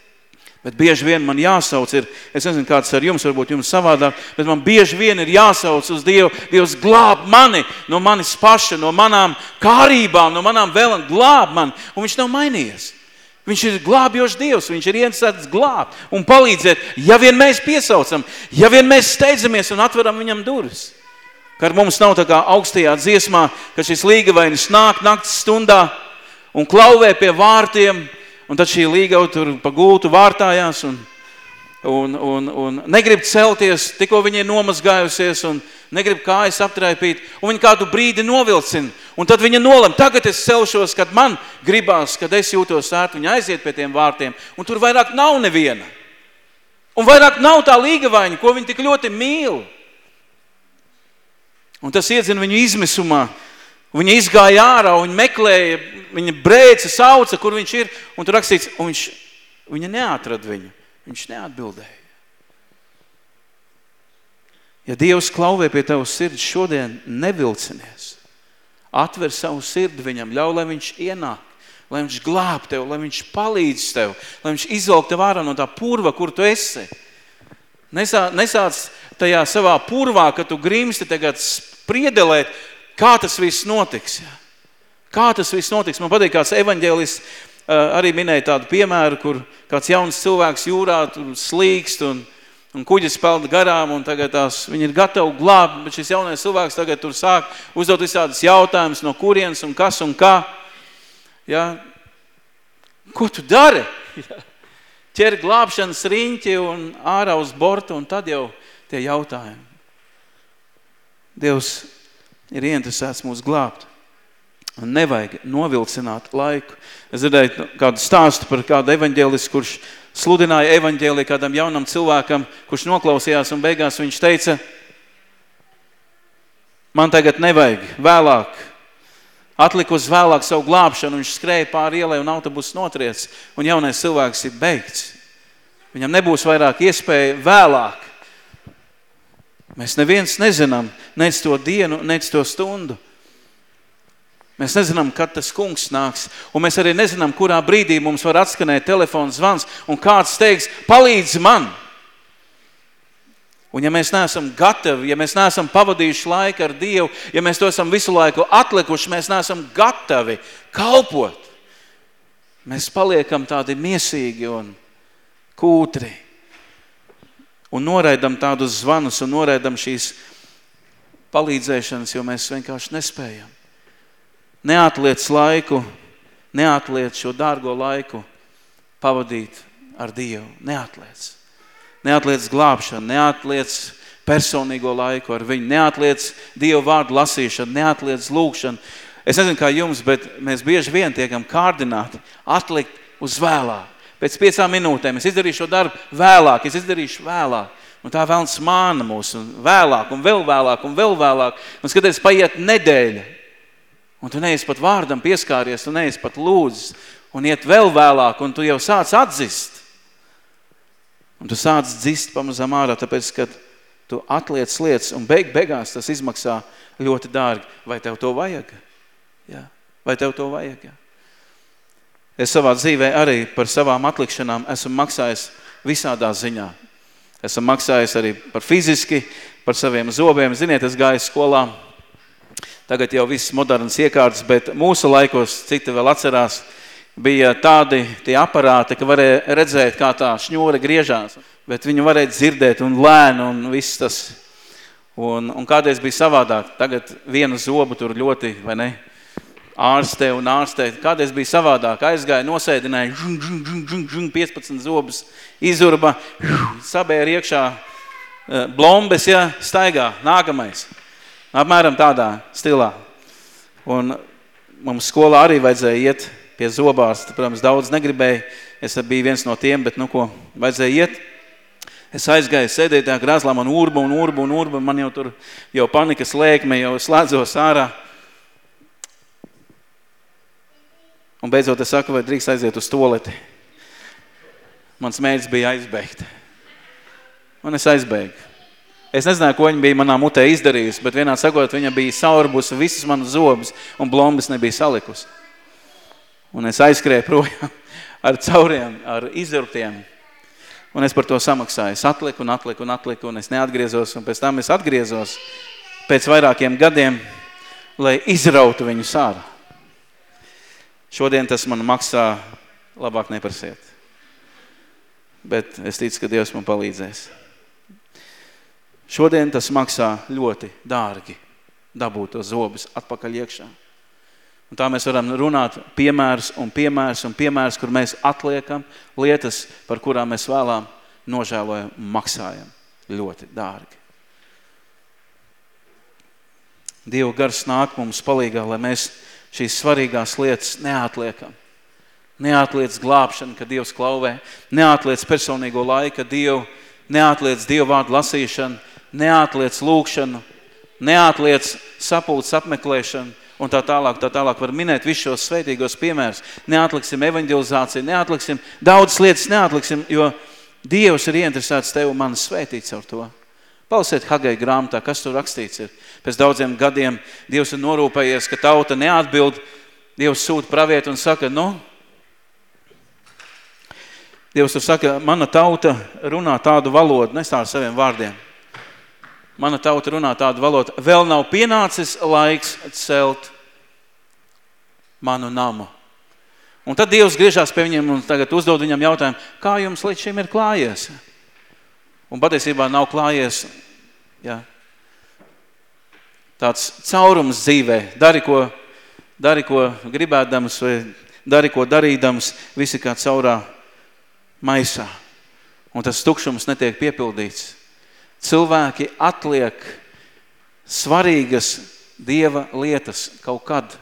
Bet bieži vien man jāsauc ir, es nezinu, kāds ar jums, varbūt jums savādāk, bet man bieži vien ir jāsauc uz Dievu, Dievs glāb mani no manis paša, no manām kārībām, no manām vēlām, glāb mani, un viņš nav mainījies. Viņš ir glābjošs Dievs, viņš ir iensēdz glābt un palīdzēt, ja vien mēs piesaucam, ja vien mēs steidzamies un atveram viņam durvis. Ka ar mums nav tā kā augstajā dziesmā, ka šis līgavainis nāk naktas stundā un klauvē pie vārtiem, Un tad šī līgava tur pa gultu vārtājās un, un, un, un negrib celties, tikko viņa ir nomazgājusies un negrib kājas aptraipīt. Un viņa kādu brīdi novilcina. Un tad viņa nolem, tagad es celšos, kad man gribās, kad es jūtos ērti, viņa aiziet pie tiem vārtiem. Un tur vairāk nav neviena. Un vairāk nav tā līgavaņa, ko viņa tik ļoti mīl. Un tas iedzina viņu izmisumā. Viņa izgāja ārā, viņa meklēja, viņa brēca, sauca, kur viņš ir, un tur rakstīts, un viņš, viņa neatrada viņu. Viņš neatbildēja. Ja Dievs klauvē pie tavas sirds šodien, nevilcinies. Atver savu sirdi viņam, ļauj, lai viņš ienāk, lai viņš glāb tev, lai viņš palīdz tev, lai viņš izvelk tev ārā no tā purva, kur tu esi. Nesā, nesāc tajā savā purvā, ka tu grimsti tagad spriedelēt, Kā tas viss notiks? Ja? Kā tas viss notiks? Man patīk, kāds evaņģēlis arī minēja tādu piemēru, kur kāds jauns cilvēks jūrā slīkst un, un kuģis peld garām, un tagad tās, viņi ir gatavi glābt, bet šis jaunais cilvēks tagad tur sāk uzdot visādas jautājumas, no kurienes un kas un kā. Ja? Ko tu dari? Ja? Ķer glābšanas riņķi un ārā uz bortu, un tad jau tie jautājumi. Dievs ir ieinteresēts mūs glābt. Nevajag novilcināt laiku. Es dzirdēju kādu stāstu par kādu evaņģēlis, kurš sludināja evaņģēlī kādam jaunam cilvēkam, kurš noklausījās un beigās viņš teica, man tagad nevajag vēlāk. Atliku uz vēlāk savu glābšanu, viņš skrēja pāri ielai un autobus notriec, un jaunais cilvēks ir beigts. Viņam nebūs vairāk iespēja vēlāk. Mēs neviens nezinām nec to dienu, nec to stundu. Mēs nezinām, kad tas kungs nāks, un mēs arī nezinām, kurā brīdī mums var atskanēt telefons zvans, un kāds teiks, palīdz man. Un ja mēs neesam gatavi, ja mēs neesam pavadījuši laiku ar Dievu, ja mēs to esam visu laiku atlikuši, mēs neesam gatavi kalpot, mēs paliekam tādi miesīgi un kūtri un noraidam tādus zvanus un noraidam šīs palīdzēšanas, jo mēs vienkārši nespējam. Neatliec laiku, neatliec šo dārgo laiku pavadīt ar Dievu. Neatliec. Neatliec glābšanu, neatliec personīgo laiku ar viņu, neatliec Dievu vārdu lasīšanu, neatliec lūkšanu. Es nezinu, kā jums, bet mēs bieži vien tiekam kārdināti atlikt uz vēlāk. Pēc piecām minūtēm es izdarīšu šo darbu vēlāk, es izdarīšu vēlāk. Un tā vēlns māna mūs, un vēlāk, un vēl vēlāk, un vēl vēlāk. Un skaties, paiet nedēļa. Un tu neesi pat vārdam pieskāries, tu neesi pat lūdzis. Un iet vēl vēlāk, un tu jau sāc atzist. Un tu sāc dzist pamazām ārā, tāpēc, ka tu atliec lietas, un beig beigās tas izmaksā ļoti dārgi. Vai tev to vajag? Jā. Vai tev to vajag? Jā. Es savā dzīvē arī par savām atlikšanām esmu maksājis visādā ziņā. Esmu maksājis arī par fiziski, par saviem zobiem. Ziniet, es gāju skolā, tagad jau viss moderns iekārtas, bet mūsu laikos, citi vēl atcerās, bija tādi tie aparāti, ka varēja redzēt, kā tā šņūra griežās, bet viņu varēja dzirdēt un lēn un viss tas. Un, un kādreiz bija savādāk, tagad vienu zobu tur ļoti, vai ne, ārstē un ārstē. Kādreiz bija savādāk, aizgāja, nosēdināja, žung, žung, žung, žung, žung, 15 zobus, izurba, sabēra iekšā eh, blombes, ja, staigā, nākamais. Apmēram tādā stilā. Un mums skolā arī vajadzēja iet pie zobārsta. Protams, daudz negribēja. Es biju viens no tiem, bet nu ko, vajadzēja iet. Es aizgāju sēdēt tajā krāslā, man urba un urba un urba, man jau tur jau panikas lēkme, jau slēdzos ārā. Un beidzot es saku, vai drīkst aiziet uz toleti. Mans mērķis bija aizbeigt. Un es aizbeigu. Es nezināju, ko viņa bija manā mutē izdarījusi, bet vienā sakot, viņa bija saurbusi visas manas zobas un blombas nebija salikusi. Un es aizskrēju projām ar cauriem, ar izurtiem. Un es par to samaksāju. Es atliku un atliku un atliku un es neatgriezos. Un pēc tam es atgriezos pēc vairākiem gadiem, lai izrautu viņu sārā. Šodien tas man maksā labāk neprasiet. Bet es ticu, ka Dievs man palīdzēs. Šodien tas maksā ļoti dārgi dabūt tos zobus atpakaļ iekšā. Un tā mēs varam runāt piemērs un piemērs un piemērs, kur mēs atliekam lietas, par kurām mēs vēlām nožēlojam un maksājam ļoti dārgi. Dieva gars nāk mums palīgā, lai mēs šīs svarīgās lietas neatliekam. Neatliec glābšanu, ka Dievs klauvē, neatliec personīgo laika Dievu, neatliec Dievu vārdu lasīšanu, neatliec lūkšanu, neatliec sapulces apmeklēšanu un tā tālāk, tā tālāk var minēt visus šos svētīgos piemērus. Neatliksim evanģelizāciju, neatliksim, daudzas lietas neatliksim, jo Dievs ir ieinteresēts tevi un mani svētīt caur to. Palasiet Hagai grāmatā, kas tur rakstīts ir. Pēc daudziem gadiem Dievs ir norūpējies, ka tauta neatbild. Dievs sūta pravietu un saka, nu, Dievs tur saka, mana tauta runā tādu valodu, nestāv saviem vārdiem mana tauta runā tādu valodu, vēl nav pienācis laiks celt manu namu. Un tad Dievs griežās pie viņiem un tagad uzdod viņam jautājumu, kā jums līdz šim ir klājies? Un patiesībā nav klājies, jā, tāds caurums dzīvē, dari ko, dari ko gribēdams vai dari ko darīdams, visi kā caurā maisā. Un tas tukšums netiek piepildīts cilvēki atliek svarīgas Dieva lietas kaut kad.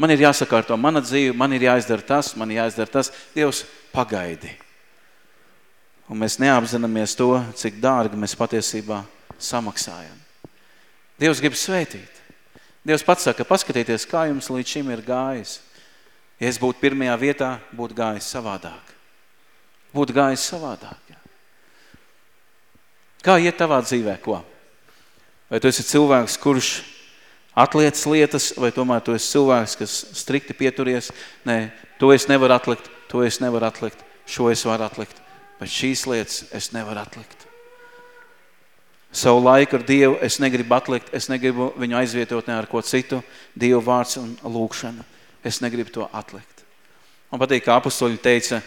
Man ir jāsakārto mana dzīve, man ir jāizdara tas, man jāizdara tas. Dievs, pagaidi. Un mēs neapzināmies to, cik dārgi mēs patiesībā samaksājam. Dievs grib svētīt. Dievs pats saka, paskatieties, kā jums līdz šim ir gājis. Ja es būtu pirmajā vietā, būtu gājis savādāk. Būtu gājis savādāk. Kā iet tavā dzīvē, ko? Vai tu esi cilvēks, kurš atliec lietas, vai tomēr tu esi cilvēks, kas strikti pieturies? Nē, to es nevaru atlikt, to es nevaru atlikt, šo es varu atlikt, bet šīs lietas es nevaru atlikt. Savu laiku ar Dievu es negribu atlikt, es negribu viņu aizvietot ne ar ko citu, Dievu vārds un lūkšanu. Es negribu to atlikt. Man patīk, kā apustoļi teica,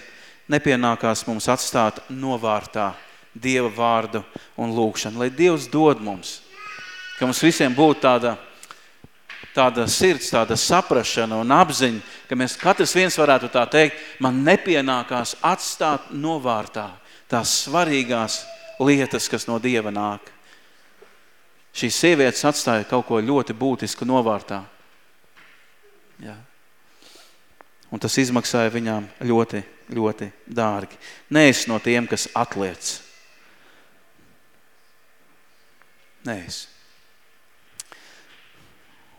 nepienākās mums atstāt novārtā Dieva vārdu un lūkšanu. Lai Dievs dod mums, ka mums visiem būtu tāda, tāda sirds, tāda saprašana un apziņa, ka mēs katrs viens varētu tā teikt, man nepienākās atstāt novārtā tās svarīgās lietas, kas no Dieva nāk. Šīs sievietes atstāja kaut ko ļoti būtisku novārtā. Jā. Un tas izmaksāja viņām ļoti, ļoti dārgi. Neesi no tiem, kas atliec. Nē, es.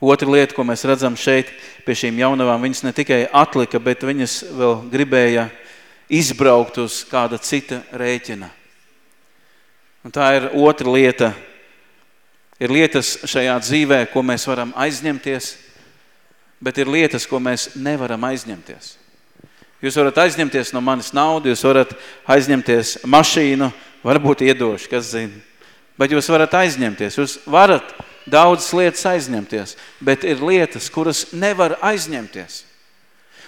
Otra lieta, ko mēs redzam šeit pie šīm jaunavām, viņas ne tikai atlika, bet viņas vēl gribēja izbraukt uz kāda cita rēķina. Un tā ir otra lieta. Ir lietas šajā dzīvē, ko mēs varam aizņemties, bet ir lietas, ko mēs nevaram aizņemties. Jūs varat aizņemties no manis naudu, jūs varat aizņemties mašīnu, varbūt iedošu, kas zina bet jūs varat aizņemties. Jūs varat daudzas lietas aizņemties, bet ir lietas, kuras nevar aizņemties.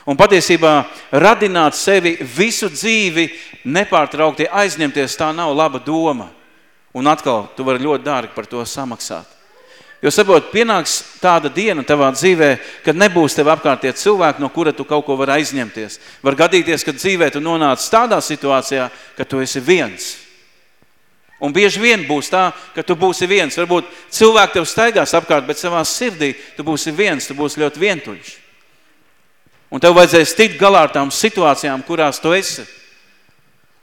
Un patiesībā radināt sevi visu dzīvi, nepārtraukti aizņemties, tā nav laba doma. Un atkal, tu vari ļoti dārgi par to samaksāt. Jo, saprot, pienāks tāda diena tavā dzīvē, kad nebūs tev apkārtie cilvēki, no kura tu kaut ko var aizņemties. Var gadīties, ka dzīvē tu nonāc tādā situācijā, ka tu esi viens – Un bieži vien būs tā, ka tu būsi viens. Varbūt cilvēki tev staigās apkārt, bet savā sirdī tu būsi viens, tu būsi ļoti vientuļš. Un tev vajadzēs tikt galā ar tām situācijām, kurās tu esi.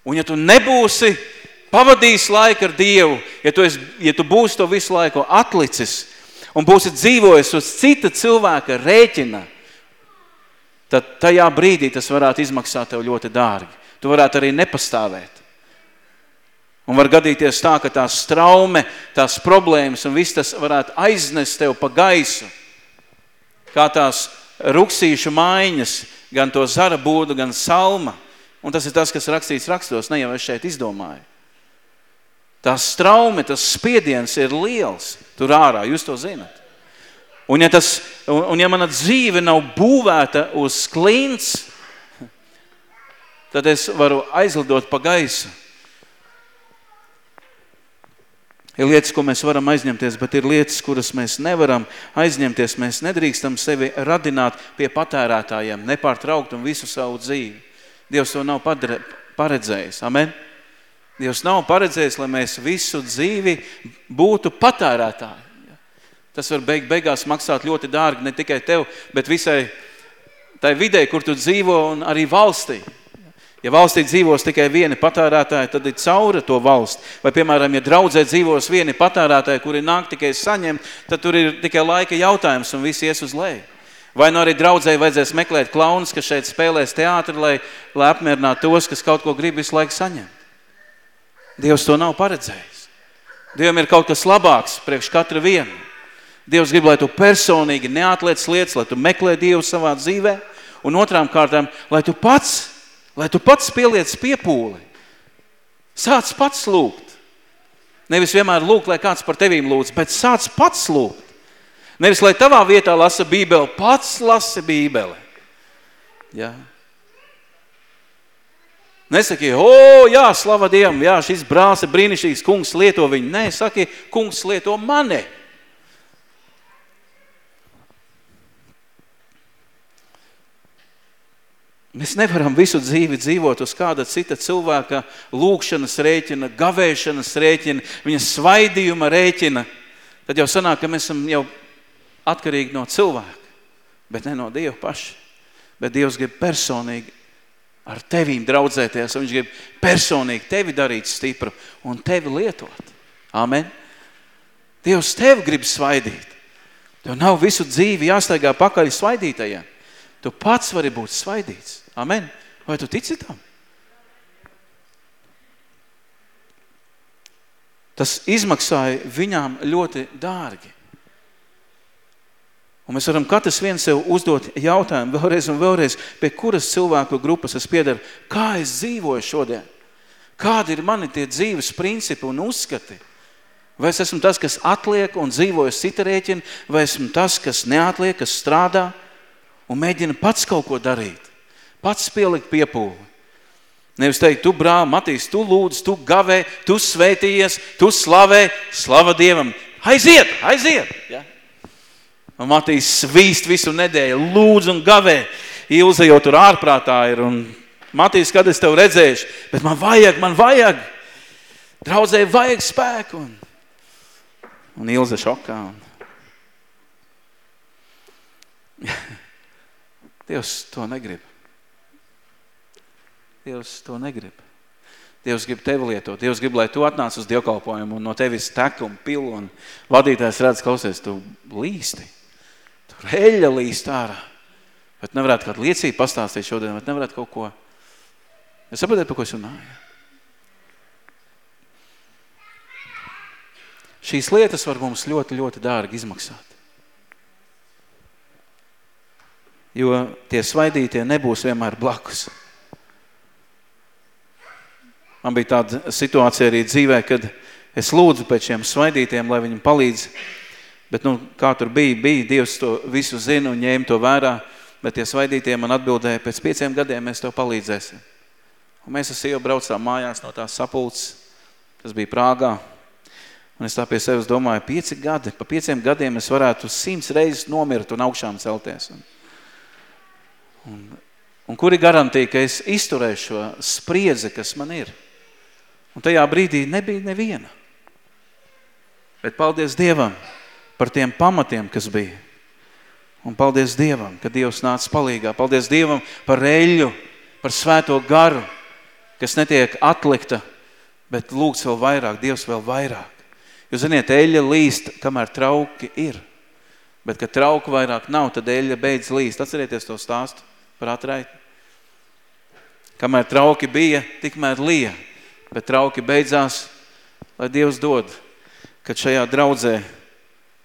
Un ja tu nebūsi pavadījis laiku ar Dievu, ja tu, esi, ja tu būsi to visu laiku atlicis un būsi dzīvojis uz cita cilvēka rēķina, tad tajā brīdī tas varētu izmaksāt tev ļoti dārgi. Tu varētu arī nepastāvēt. Un var gadīties tā, ka tās straume, tās problēmas un viss tas varētu aiznest tev pa gaisu. Kā tās ruksīšu maiņas, gan to zara būdu, gan salma. Un tas ir tas, kas rakstīts rakstos, ne jau es šeit izdomāju. Tā straume, tas spiediens ir liels tur ārā, jūs to zinat. Un ja, tas, un, un ja mana dzīve nav būvēta uz klints, tad es varu aizlidot pa gaisu. Ir lietas, ko mēs varam aizņemties, bet ir lietas, kuras mēs nevaram aizņemties. Mēs nedrīkstam sevi radināt pie patērētājiem, nepārtraukt un visu savu dzīvi. Dievs to nav paredzējis. Amen? Dievs nav paredzējis, lai mēs visu dzīvi būtu patērētāji. Tas var beig, beigās maksāt ļoti dārgi ne tikai tev, bet visai tai vidē, kur tu dzīvo un arī valstī. Ja valstī dzīvos tikai vieni patērētāji, tad ir caura to valsts. Vai, piemēram, ja draudzē dzīvos vieni patērētāji, kuri nāk tikai saņemt, tad tur ir tikai laika jautājums un visi ies uz leju. Vai nu arī draudzēji vajadzēs meklēt klaunus, kas šeit spēlēs teātri, lai, lai apmierinātu tos, kas kaut ko grib visu laiku saņemt. Dievs to nav paredzējis. Dievam ir kaut kas labāks priekš katra viena. Dievs grib, lai tu personīgi neatliec lietas, lai tu meklē Dievu savā dzīvē, un otrām kārtām, lai tu pats Lai tu pats pieliec piepūli. Sāc pats lūgt. Nevis vienmēr lūgt, lai kāds par tevīm lūdz, bet sāc pats lūgt. Nevis, lai tavā vietā lasa bībeli, pats lasi bībeli. Jā. Nesaki, o, jā, slava Dievam, jā, šis brālis ir brīnišķīgs, kungs lieto viņu. Nē, saki, kungs lieto mani. Mēs nevaram visu dzīvi dzīvot uz kāda cita cilvēka lūkšanas rēķina, gavēšanas rēķina, viņa svaidījuma rēķina. Tad jau sanāk, ka mēs esam jau atkarīgi no cilvēka, bet ne no Dieva paša. Bet Dievs grib personīgi ar tevīm draudzēties, un viņš grib personīgi tevi darīt stipru un tevi lietot. Amen. Dievs tevi grib svaidīt. Tev nav visu dzīvi jāstaigā pakaļ svaidītajiem. Tu pats vari būt svaidīts. Amen. Vai tu tici tam? Tas izmaksāja viņām ļoti dārgi. Un mēs varam katrs viens sev uzdot jautājumu vēlreiz un vēlreiz, pie kuras cilvēku grupas es piedaru, kā es dzīvoju šodien? Kādi ir mani tie dzīves principi un uzskati? Vai es esmu tas, kas atliek un dzīvoju sita rēķina, vai esmu tas, kas neatliek, kas strādā un mēģina pats kaut ko darīt? Pats pielikt piepūli. Nevis teikt, tu brāl, Matīs, tu lūdz, tu gavē, tu svētījies, tu slavē, slava Dievam. Aiziet, aiziet! Ja? Un Matīs svīst visu nedēļu, lūdz un gavē. Ilze jau tur ārprātā ir un Matīs, kad es tev redzēšu, bet man vajag, man vajag. Draudzēji vajag spēku. Un, un Ilze šokā. Un... Dievs to negrib. Dievs to negrib. Dievs grib tevi lietot. Dievs grib, lai tu atnāc uz dievkalpojumu un no tevis tek un pil un vadītājs redz, klausies, tu līsti. Tu reļa līst ārā. Bet nevarētu kādu liecību pastāstīt šodien, bet nevarētu kaut ko. Es saprotiet, par ko es runāju. Šīs lietas var mums ļoti, ļoti dārgi izmaksāt. Jo tie svaidītie nebūs vienmēr blakus. Man bija tāda situācija arī dzīvē, kad es lūdzu pēc šiem svaidītiem, lai viņam palīdz. Bet, nu, kā tur bija, bija, Dievs to visu zina un ņēma to vērā, bet tie svaidītie man atbildēja, pēc pieciem gadiem mēs tev palīdzēsim. Un mēs ar sievu braucām mājās no tās sapulces, tas bija Prāgā. Un es tā pie sevis domāju, pieci gadi, pa pieciem gadiem es varētu simts reizes nomirt un augšām celties. Un, un, un kuri garantija, ka es izturēšu šo spriedzi, kas man ir? Un tajā brīdī nebija neviena. Bet paldies Dievam par tiem pamatiem, kas bija. Un paldies Dievam, ka Dievs nāca palīgā. Paldies Dievam par eļu, par svēto garu, kas netiek atlikta, bet lūgts vēl vairāk, Dievs vēl vairāk. Jūs ziniet, eļa līst, kamēr trauki ir. Bet, kad trauku vairāk nav, tad eļa beidz līst. Atcerieties to stāstu. par atraiti. Kamēr trauki bija, tikmēr lija, bet trauki beidzās, lai Dievs dod, kad šajā draudzē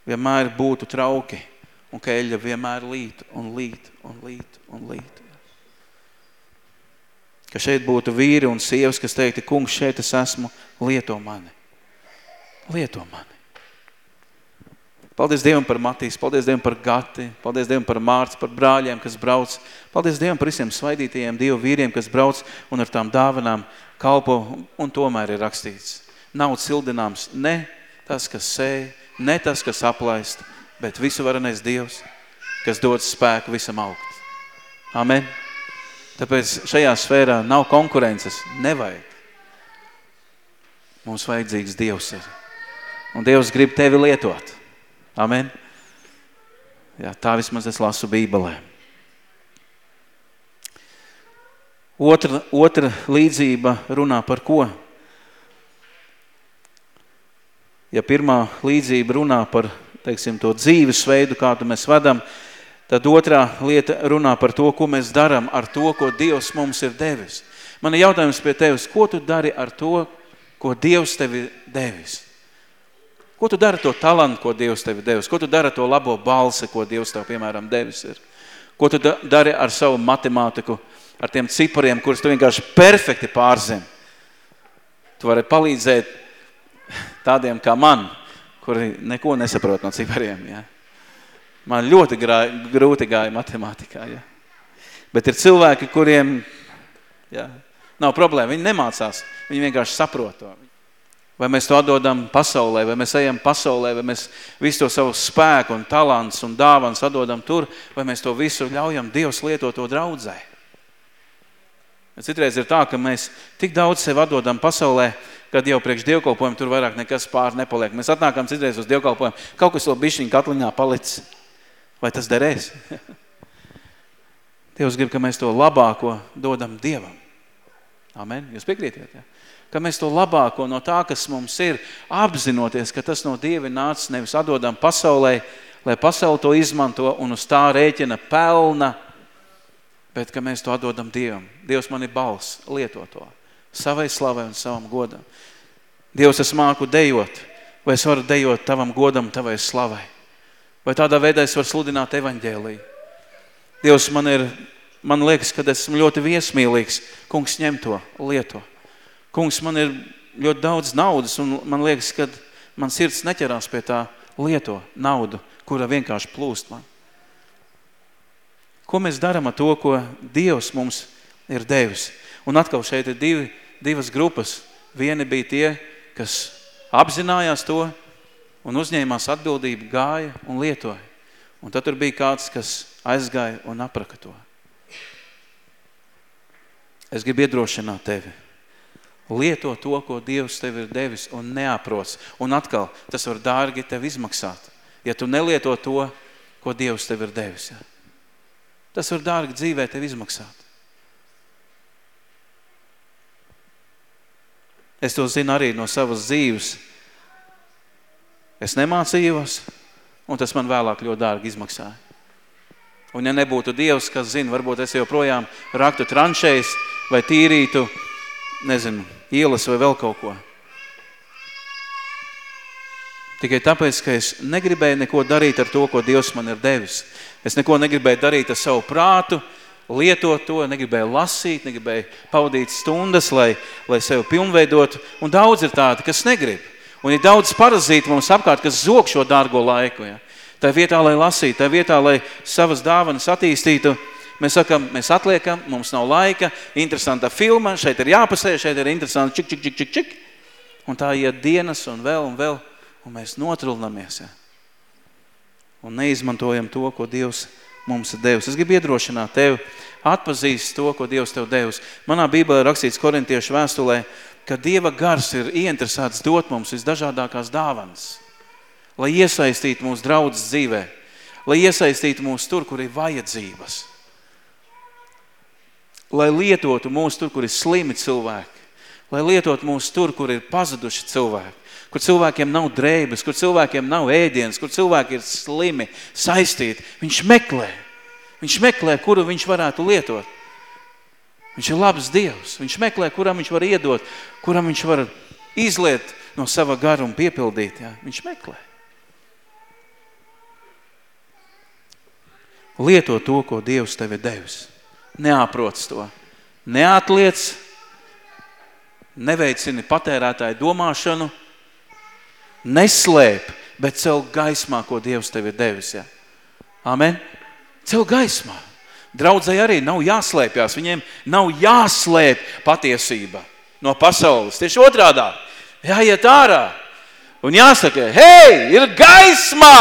vienmēr būtu trauki un ka eļļa vienmēr līt un līt un līt un līt. Ka šeit būtu vīri un sievas, kas teikti, kungs, šeit es esmu, lieto mani. Lieto mani. Paldies Dievam par Matīs, paldies Dievam par Gati, paldies Dievam par Mārts, par brāļiem, kas brauc. Paldies Dievam par visiem svaidītajiem Dievu vīriem, kas brauc un ar tām dāvanām kalpo, un tomēr ir rakstīts. Nav cildināms ne tas, kas sēja, ne tas, kas aplaist, bet visu varenais Dievs, kas dod spēku visam augt. Amen. Tāpēc šajā sfērā nav konkurences, nevajag. Mums vajadzīgs Dievs ir. Un Dievs grib tevi lietot. Amen. Jā, tā vismaz es lasu bībelē. Otra, otra līdzība runā par ko? Ja pirmā līdzība runā par teiksim, to dzīvesveidu, kādu mēs vedam, tad otrā lieta runā par to, ko mēs daram ar to, ko Dievs mums ir devis. Man ir jautājums pie tevis, ko tu dari ar to, ko Dievs tevi devis? Ko tu dari to talantu, ko Dievs tevi devis? Ko tu dari to labo balsi, ko Dievs tev, piemēram, devis ir? Ko tu dari ar savu matemātiku, ar tiem cipariem, kurus tu vienkārši perfekti pārzini? Tu vari palīdzēt tādiem kā man, kuri neko nesaprot no cipariem. Ja? Man ļoti grāja, grūti gāja matemātikā. Ja? Bet ir cilvēki, kuriem ja, nav problēma, viņi nemācās, viņi vienkārši saprot to. Vai mēs to atdodam pasaulē, vai mēs ejam pasaulē, vai mēs visu to savu spēku un talants un dāvans atdodam tur, vai mēs to visu ļaujam Dievs lietot to draudzē. Citreiz ir tā, ka mēs tik daudz sev atdodam pasaulē, kad jau priekš dievkalpojumu tur vairāk nekas pār nepaliek. Mēs atnākam citreiz uz dievkalpojumu, kaut kas vēl bišķiņ katliņā palicis. Vai tas derēs? Dievs grib, ka mēs to labāko dodam Dievam. Amen. Jūs piekrītiet? Ja? ka mēs to labāko no tā, kas mums ir, apzinoties, ka tas no Dieva nācis nevis atdodam pasaulē, lai pasauli to izmanto un uz tā rēķina pelna, bet ka mēs to atdodam Dievam. Dievs man ir balss, lieto to savai slavai un savam godam. Dievs, es māku dejot, vai es varu dejot tavam godam, tavai slavai? Vai tādā veidā es varu sludināt evaņģēliju? Dievs, man ir, man liekas, ka esmu ļoti viesmīlīgs. Kungs, ņem to, lieto. Kungs, man ir ļoti daudz naudas, un man liekas, ka man sirds neķerās pie tā lieto naudu, kura vienkārši plūst man. Ko mēs darām ar to, ko Dievs mums ir devis? Un atkal šeit ir divi, divas grupas. Vieni bija tie, kas apzinājās to un uzņēmās atbildību, gāja un lietoja. Un tad tur bija kāds, kas aizgāja un apraka to. Es gribu iedrošināt tevi Lieto to, ko Dievs tev ir devis un neaproc. Un atkal, tas var dārgi tev izmaksāt, ja tu nelieto to, ko Dievs tev ir devis. Ja? Tas var dārgi dzīvē tev izmaksāt. Es to zinu arī no savas dzīves. Es nemācījos, un tas man vēlāk ļoti dārgi izmaksāja. Un ja nebūtu Dievs, kas zina, varbūt es joprojām raktu tranšējas vai tīrītu, nezinu, ielas vai vēl kaut ko. Tikai tāpēc, ka es negribēju neko darīt ar to, ko Dievs man ir devis. Es neko negribēju darīt ar savu prātu, lietot to, negribēju lasīt, negribēju pavadīt stundas, lai, lai sevi pilnveidotu. Un daudz ir tādi, kas negrib. Un ir daudz parazīti mums apkārt, kas zog šo dārgo laiku. Ja? Tā vietā, lai lasītu, tā vietā, lai savas dāvanas attīstītu, Mēs sakam, mēs atliekam, mums nav laika, interesanta filma, šeit ir jāpasēj, šeit ir interesanti čik, čik, čik, čik, čik. Un tā iet dienas un vēl un vēl, un mēs notrulnamies. Ja? Un neizmantojam to, ko Dievs mums ir devis. Es gribu iedrošināt tevi, atpazīst to, ko Dievs tev devis. Manā bībelē rakstīts korintiešu vēstulē, ka Dieva gars ir ieinteresēts dot mums visdažādākās dāvanas, lai iesaistītu mūsu draudzes dzīvē, lai iesaistītu mūs tur, kur ir vajadzības lai lietotu mūs tur, kur ir slimi cilvēki, lai lietotu mūs tur, kur ir pazuduši cilvēki, kur cilvēkiem nav drēbes, kur cilvēkiem nav ēdienas, kur cilvēki ir slimi, saistīti. Viņš meklē. Viņš meklē, kuru viņš varētu lietot. Viņš ir labs Dievs. Viņš meklē, kuram viņš var iedot, kuram viņš var izliet no sava garuma piepildīt. Jā. Viņš meklē. Lieto to, ko Dievs tev ir devis. Neaproc to. Neatliec, neveicini patērētāju domāšanu, neslēp, bet cel gaismā, ko Dievs tev ir devis. Jā. Amen. Cel gaismā. Draudzē arī nav jāslēpjās, viņiem nav jāslēp patiesība no pasaules. Tieši otrādā, jāiet ārā un jāsaka, hei, ir gaismā!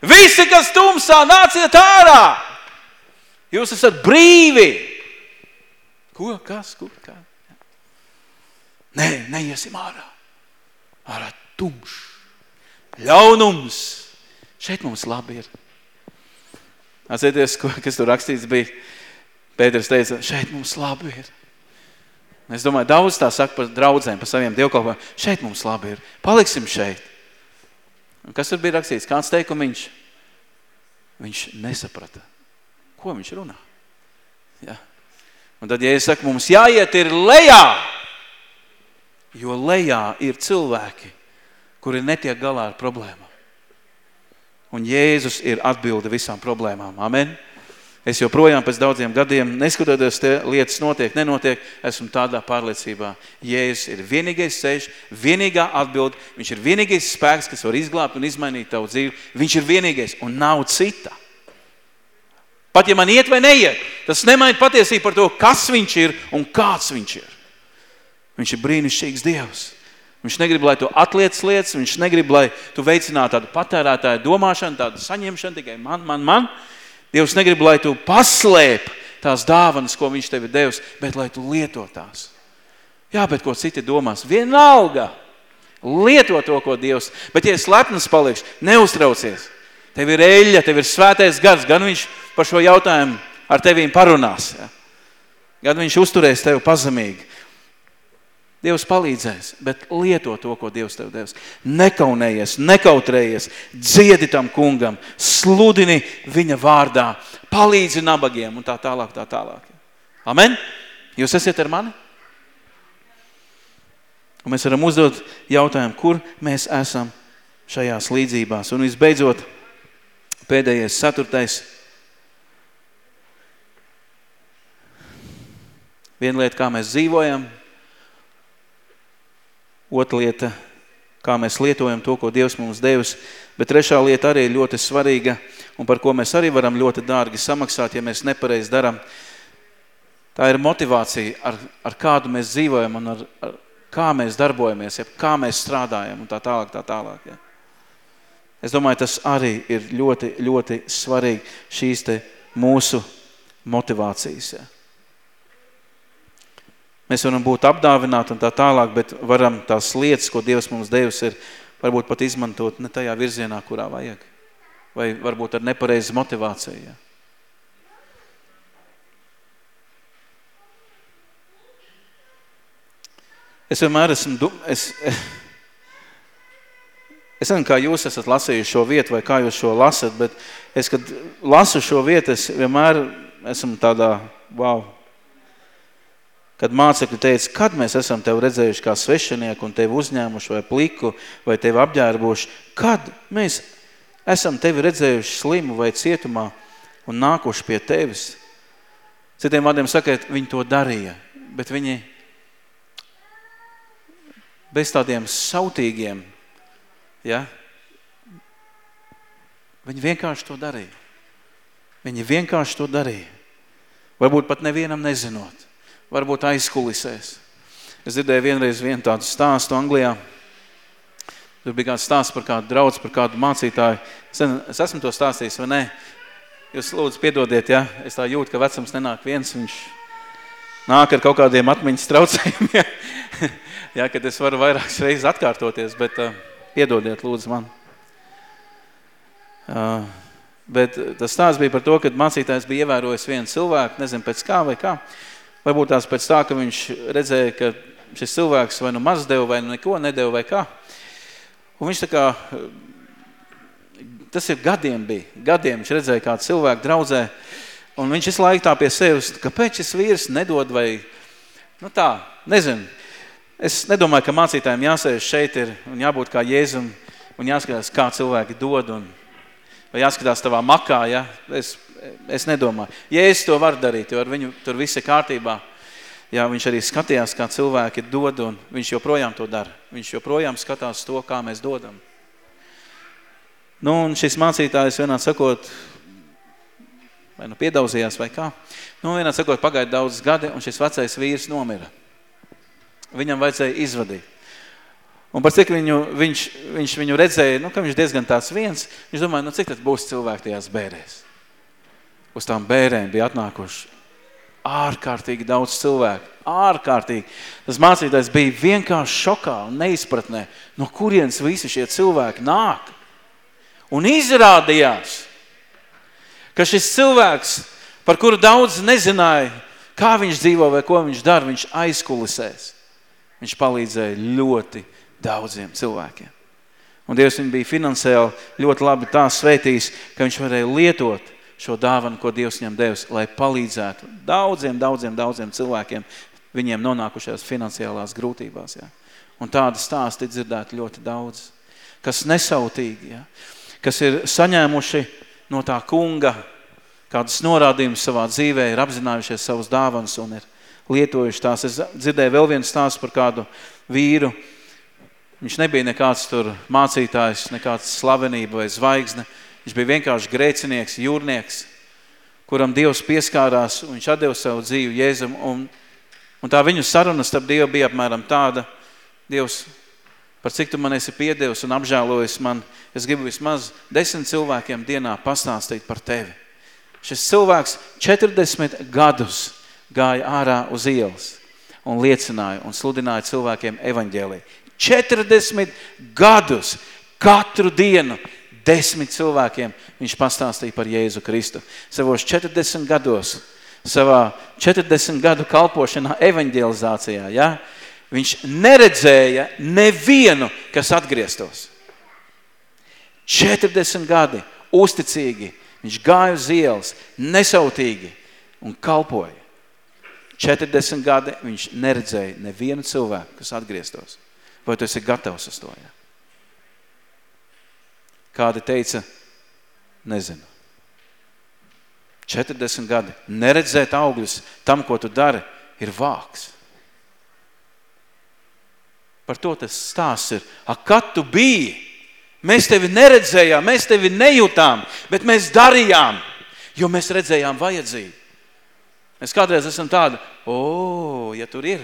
Visi, kas tumsā, nāciet ārā! Jūs esat brīvi! Ko, kas, kur, kā? Nē, neiesim ārā. Ārā tumšs, ļaunums. Šeit mums labi ir. Atcerieties, kas tur rakstīts bija. Pēters teica, šeit mums labi ir. Es domāju, daudz tā saka par draudzēm, par saviem dievkalpojumiem. Šeit mums labi ir. Paliksim šeit. Un kas tur bija rakstīts? Kāds teikumiņš? Viņš nesaprata. Ko viņš runā? Ja. Un tad, ja es saku, mums jāiet ir lejā, jo lejā ir cilvēki, kuri netiek galā ar problēmām. Un Jēzus ir atbilde visām problēmām. Amen. Es joprojām pēc daudziem gadiem, neskatoties te lietas notiek, nenotiek, esmu tādā pārliecībā. Jēzus ir vienīgais ceļš, vienīgā atbilde, viņš ir vienīgais spēks, kas var izglābt un izmainīt tavu dzīvi. Viņš ir vienīgais un nav cita. Pat ja man iet vai neiet, tas nemaina patiesību par to, kas viņš ir un kāds viņš ir. Viņš ir brīnišķīgs Dievs. Viņš negrib, lai tu atliec lietas, viņš negrib, lai tu veicinātu tādu patērētāju domāšanu, tādu saņemšanu tikai man, man, man. Dievs negrib, lai tu paslēp tās dāvanas, ko viņš tev ir devis, bet lai tu lieto tās. Jā, bet ko citi domās? Vienalga. Lieto to, ko Dievs. Bet, ja es lepnas palikšu, neuztraucies. Tev ir eļļa, tev ir svētais gars, gan viņš par šo jautājumu ar tevīm parunās. Ja? Gan viņš uzturēs tevi pazemīgi. Dievs palīdzēs, bet lieto to, ko Dievs tev devis. Nekaunējies, nekautrējies, dziedi tam kungam, sludini viņa vārdā, palīdzi nabagiem un tā tālāk, tā tālāk. Amen? Jūs esat ar mani? Un mēs varam uzdot jautājumu, kur mēs esam šajās līdzībās. Un visbeidzot, pēdējais, ceturtais. Viena lieta, kā mēs dzīvojam, Otra lieta, kā mēs lietojam to, ko Dievs mums devis. Bet trešā lieta arī ir ļoti svarīga un par ko mēs arī varam ļoti dārgi samaksāt, ja mēs nepareiz daram. Tā ir motivācija, ar, ar kādu mēs dzīvojam un ar, ar kā mēs darbojamies, ja, kā mēs strādājam un tā tālāk, tā tālāk. Ja. Es domāju, tas arī ir ļoti, ļoti svarīgi šīs te mūsu motivācijas. Ja. Mēs varam būt apdāvināti un tā tālāk, bet varam tās lietas, ko Dievs mums devis, ir varbūt pat izmantot ne tajā virzienā, kurā vajag. Vai varbūt ar nepareizu motivāciju. Ja. Es vienmēr esmu, es, es nezinu, kā jūs esat lasījuši šo vietu vai kā jūs šo lasat, bet es, kad lasu šo vietu, es vienmēr esmu tādā, wow, Kad mācekļi teica, kad mēs esam tevi redzējuši kā svešinieku un tevi uzņēmuši vai pliku vai tevi apģērbuši, kad mēs esam tevi redzējuši slimu vai cietumā un nākuši pie tevis. Citiem vārdiem sakot, viņi to darīja, bet viņi bez tādiem sautīgiem, ja, viņi vienkārši to darīja. Viņi vienkārši to darīja. Varbūt pat nevienam nezinot varbūt aizkulisēs. Es dzirdēju vienreiz vienu tādu stāstu Anglijā. Tur bija kāds stāsts par kādu draudz, par kādu mācītāju. Es, es esmu to stāstījis, vai ne? Jūs lūdzu piedodiet, ja? Es tā jūtu, ka vecums nenāk viens, viņš nāk ar kaut kādiem atmiņas traucējumiem, ja? ja, kad es varu vairākas reizes atkārtoties, bet uh, piedodiet lūdzu man. Uh, bet tas stāsts bija par to, kad mācītājs bija ievērojis vienu cilvēku, nezinu pēc kā vai kā, Varbūt tās pēc tā, ka viņš redzēja, ka šis cilvēks vai nu maz deva, vai nu neko nedeva, vai kā. Un viņš tā kā tas ir gadiem bija, gadiem viņš redzēja kādu cilvēku draudzē, un viņš visu laiku tā pie sevis, kāpēc šis vīrs nedod vai, nu tā, nezinu, es nedomāju, ka mācītājiem jāsēž šeit ir un jābūt kā Jēzum un jāskatās, kā cilvēki dod un vai jāskatās tavā makā, ja? es, es nedomāju. Jēzus to var darīt, jo ar viņu tur viss ir kārtībā. Jā, viņš arī skatījās, kā cilvēki dod, un viņš joprojām to dara. Viņš joprojām skatās to, kā mēs dodam. Nu, un šis mācītājs vienā sakot, vai nu piedauzījās vai kā, nu, vienā sakot, pagaida daudz gadi, un šis vecais vīrs nomira. Viņam vajadzēja izvadīt. Un par cik viņu, viņš, viņš viņu redzēja, nu, ka viņš diezgan tāds viens, viņš domāja, nu, cik tad būs cilvēki tajās bērēs. Uz tām bērēm bija atnākuši ārkārtīgi daudz cilvēku, ārkārtīgi. Tas mācītājs bija vienkārši šokā un neizpratnē, no kurienes visi šie cilvēki nāk. Un izrādījās, ka šis cilvēks, par kuru daudz nezināja, kā viņš dzīvo vai ko viņš dara, viņš aizkulisēs. Viņš palīdzēja ļoti daudziem cilvēkiem. Un Dievs viņu bija finansiāli ļoti labi tā svētījis, ka viņš varēja lietot šo dāvanu, ko Dievs viņam devis, lai palīdzētu daudziem, daudziem, daudziem cilvēkiem viņiem nonākušajās finansiālās grūtībās. Ja? Un tādas stāsti dzirdēt ļoti daudz, kas nesautīgi. Ja? kas ir saņēmuši no tā kunga kādas norādījumus savā dzīvē, ir apzinājušies savus dāvanas un ir lietojuši tās. Es dzirdēju vēl vienu stāstu par kādu vīru. Viņš nebija nekāds tur mācītājs, nekāds slavenība vai zvaigzne. Viņš bija vienkārši grēcinieks, jūrnieks, kuram Dievs pieskārās un viņš atdeva savu dzīvi Jēzum. Un, un tā viņu saruna starp Dievu bija apmēram tāda, Dievs, par cik tu man esi piedevis un apžēlojis man, es gribu vismaz desmit cilvēkiem dienā pastāstīt par tevi. Šis cilvēks 40 gadus gāja ārā uz ielas un liecināja un sludināja cilvēkiem evaņģēlī. 40 gadus katru dienu desmit cilvēkiem viņš pastāstīja par Jēzu Kristu. Savos 40 gados, savā 40 gadu kalpošanā evaņģelizācijā, ja, viņš neredzēja nevienu, kas atgrieztos. 40 gadi, uzticīgi, viņš gāja uz ielas, nesautīgi un kalpoja. 40 gadi viņš neredzēja nevienu cilvēku, kas atgrieztos. Vai tu esi gatavs uz to? Ja? Kādi teica, nezinu. 40 gadi. Neredzēt augļus tam, ko tu dari, ir vāks. Par to tas stāsts ir. A, kad tu biji? Mēs tevi neredzējām, mēs tevi nejūtām, bet mēs darījām, jo mēs redzējām vajadzību. Mēs kādreiz esam tādi, o, ja tur ir,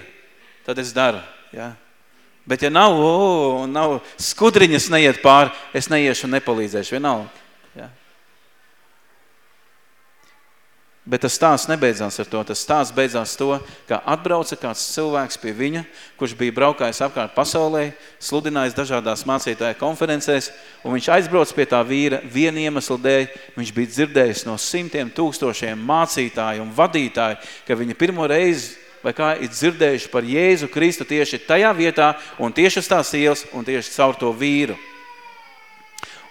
tad es daru. Ja? Bet ja nav, o, nav skudriņas neiet pāri, es neiešu un nepalīdzēšu vienalga. Bet tas stāsts nebeidzās ar to. Tas stāsts beidzās to, ka atbrauca kāds cilvēks pie viņa, kurš bija braukājis apkārt pasaulē, sludinājis dažādās mācītāja konferencēs, un viņš aizbrauc pie tā vīra viena iemesla dēļ. Viņš bija dzirdējis no simtiem tūkstošiem mācītāju un vadītāju, ka viņa pirmo reizi vai kā ir dzirdējuši par Jēzu Kristu tieši tajā vietā un tieši uz tās ielas un tieši caur to vīru.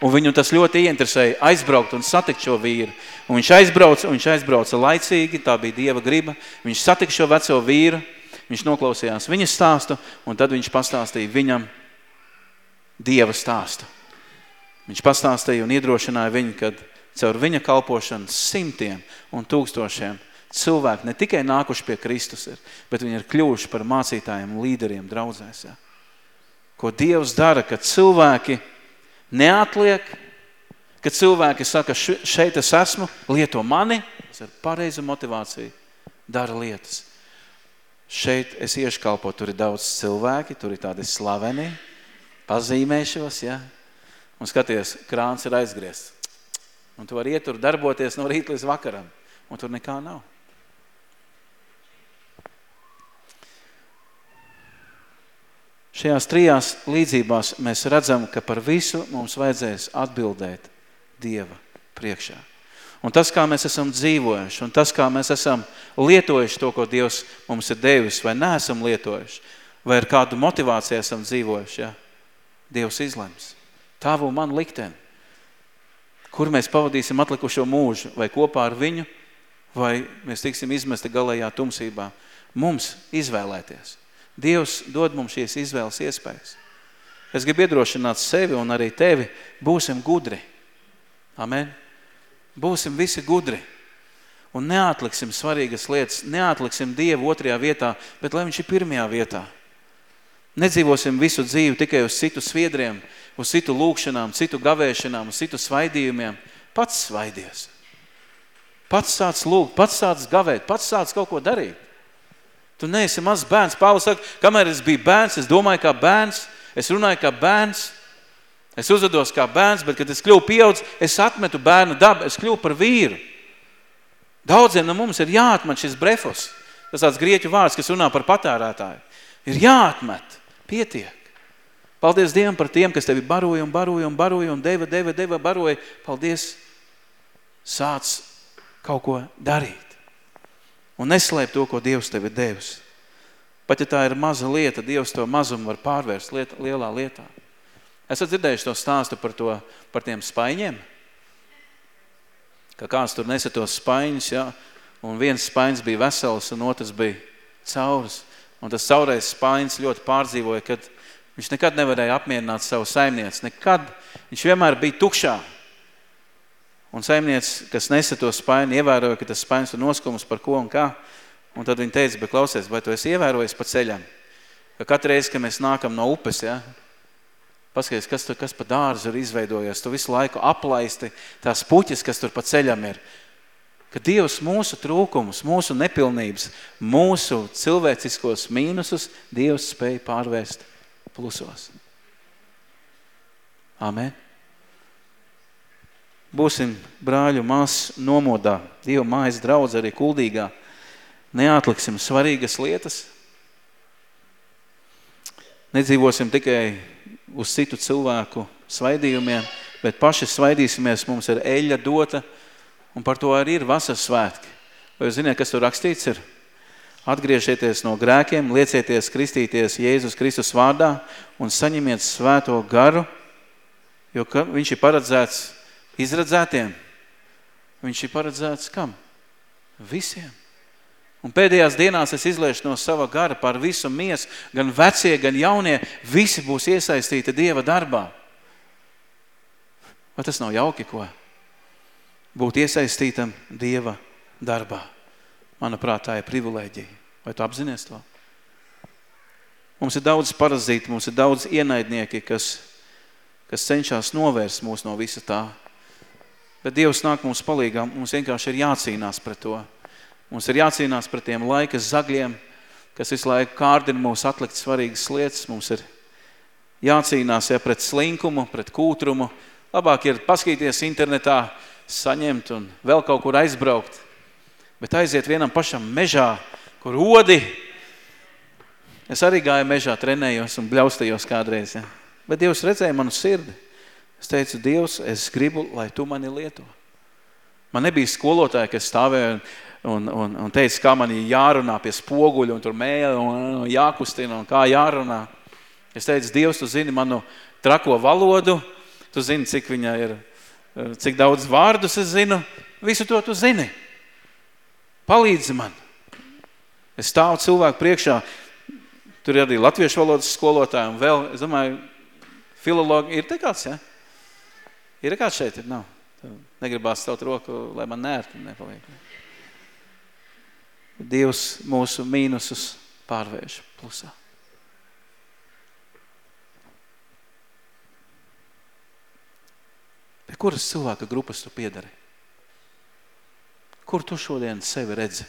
Un viņu tas ļoti ieinteresēja aizbraukt un satikt šo vīru. Un viņš aizbrauca, un viņš aizbrauca laicīgi, tā bija Dieva griba. Viņš satika šo veco vīru, viņš noklausījās viņa stāstu, un tad viņš pastāstīja viņam Dieva stāstu. Viņš pastāstīja un iedrošināja viņu, kad caur viņa kalpošanu simtiem un tūkstošiem cilvēki ne tikai nākuši pie Kristus ir, bet viņi ir kļuvuši par mācītājiem, līderiem, draudzēs. Ja? Ko Dievs dara, kad cilvēki neatliek, kad cilvēki saka, šeit es esmu, lieto mani, es ar pareizu motivāciju dara lietas. Šeit es iešu kalpot, tur ir daudz cilvēki, tur ir tādi slaveni, pazīmēšos, ja? un skaties, krāns ir aizgriezts. Un tu vari iet tur darboties no rīt līdz vakaram, un tur nekā nav. Šajās trijās līdzībās mēs redzam, ka par visu mums vajadzēs atbildēt Dieva priekšā. Un tas, kā mēs esam dzīvojuši, un tas, kā mēs esam lietojuši to, ko Dievs mums ir devis, vai neesam lietojuši, vai ar kādu motivāciju esam dzīvojuši, ja? Dievs izlems. Tavu man likteni. kur mēs pavadīsim atlikušo mūžu, vai kopā ar viņu, vai mēs tiksim izmesti galējā tumsībā. Mums izvēlēties. Dievs dod mums šīs izvēles iespējas. Es gribu iedrošināt sevi un arī tevi, būsim gudri. Amen. Būsim visi gudri. Un neatliksim svarīgas lietas, neatliksim Dievu otrajā vietā, bet lai viņš ir pirmajā vietā. Nedzīvosim visu dzīvi tikai uz citu sviedriem, uz citu lūkšanām, citu gavēšanām, uz citu svaidījumiem. Pats svaidies. Pats sāc lūgt, pats sāc gavēt, pats sāc kaut ko darīt. Tu neesi mazs bērns. Pāvils saka, kamēr es biju bērns, es domāju kā bērns, es runāju kā bērns, es uzvedos kā bērns, bet, kad es kļuvu pieaudz, es atmetu bērnu dabu, es kļuvu par vīru. Daudziem no mums ir jāatmet šis brefos. Tas tāds grieķu vārds, kas runā par patērētāju. Ir jāatmet. Pietiek. Paldies Dievam par tiem, kas tevi baroja un baroja un baroja un deva, deva, deva, baroja. Paldies. Sāc kaut ko darīt. Un neslēp to, ko Dievs tevi devis. Pat ja tā ir maza lieta, Dievs to mazumu var pārvērst liet, lielā lietā. Esat dzirdējuši to stāstu par, to, par tiem spaiņiem? Ka kāds tur nesa tos spaiņus, ja? un viens spaiņs bija vesels, un otrs bija caurs. Un tas caurais spaiņs ļoti pārdzīvoja, kad viņš nekad nevarēja apmierināt savu saimnieci. Nekad. Viņš vienmēr bija tukšā. Un saimniec, kas nesa to spaini, ievēroja, ka tas spainis ir noskums par ko un kā. Un tad viņi teica, bet klausies, vai tu esi ievērojis pa ceļam? Ka katru reizi, kad mēs nākam no upes, ja, paskaties, kas, tur, kas pa dārzu ir izveidojies, tu visu laiku aplaisti tās puķis, kas tur pa ceļam ir. Ka Dievs mūsu trūkumus, mūsu nepilnības, mūsu cilvēciskos mīnusus, Dievs spēja pārvērst plusos. Amen. Būsim brāļu mās nomodā, Dieva mājas draudz arī kuldīgā. Neatliksim svarīgas lietas. Nedzīvosim tikai uz citu cilvēku svaidījumiem, bet paši svaidīsimies, mums ir eļa dota, un par to arī ir vasaras svētki. Vai jūs ziniet, kas tur rakstīts ir? Atgriežieties no grēkiem, liecieties kristīties Jēzus Kristus vārdā un saņemiet svēto garu, jo viņš ir paredzēts izredzētiem. Viņš ir paredzēts kam? Visiem. Un pēdējās dienās es izliešu no sava gara par visu mies, gan vecie, gan jaunie, visi būs iesaistīti Dieva darbā. Vai tas nav jauki, ko? Būt iesaistītam Dieva darbā. Manuprāt, tā ir privilēģija. Vai tu apzinies to? Mums ir daudz parazīti, mums ir daudz ienaidnieki, kas, kas cenšas novērst mūs no visa tā. Bet Dievs nāk mums palīgā, mums vienkārši ir jācīnās pret to. Mums ir jācīnās pret tiem laikas zagļiem, kas visu laiku kārdina mūs atlikt svarīgas lietas. Mums ir jācīnās ja, pret slinkumu, pret kūtrumu. Labāk ir paskatīties internetā, saņemt un vēl kaut kur aizbraukt. Bet aiziet vienam pašam mežā, kur odi. Es arī gāju mežā, trenējos un bļaustījos kādreiz. Ja. Bet Dievs redzēja manu sirdi. Es teicu, Dievs, es gribu, lai tu mani lieto. Man nebija skolotāja, kas stāvēja un, un, un teica, kā man jārunā pie spoguļa un tur mēle un jākustina un kā jārunā. Es teicu, Dievs, tu zini manu trako valodu, tu zini, cik viņa ir, cik daudz vārdus es zinu, visu to tu zini. Palīdzi man. Es stāvu cilvēku priekšā, tur ir arī latviešu valodas skolotāji un vēl, es domāju, filologi ir te kāds, ja? Ir kāds šeit? Ir? Nav. Negribās celt roku, lai man nērti nepaliek. Dievs mūsu mīnusus pārvērš plusā. Pie kuras cilvēka grupas tu piedari? Kur tu šodien sevi redzi?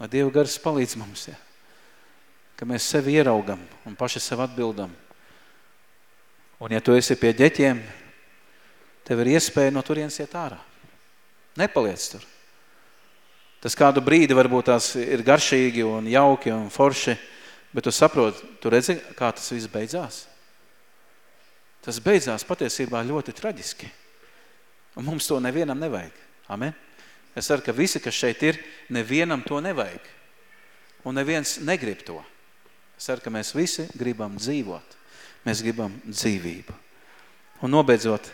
Lai Dieva gars palīdz mums, ja? Ka mēs sevi ieraugam un paši sev atbildam. Un ja tu esi pie ģeķiem, tev ir iespēja no turienes iet ārā. Nepaliec tur. Tas kādu brīdi varbūt tās ir garšīgi un jauki un forši, bet tu saproti, tu redzi, kā tas viss beidzās. Tas beidzās patiesībā ļoti traģiski. Un mums to nevienam nevajag. Amen? Es ceru, ka visi, kas šeit ir, nevienam to nevajag. Un neviens negrib to. Es ceru, ka mēs visi gribam dzīvot. Mēs gribam dzīvību. Un nobeidzot,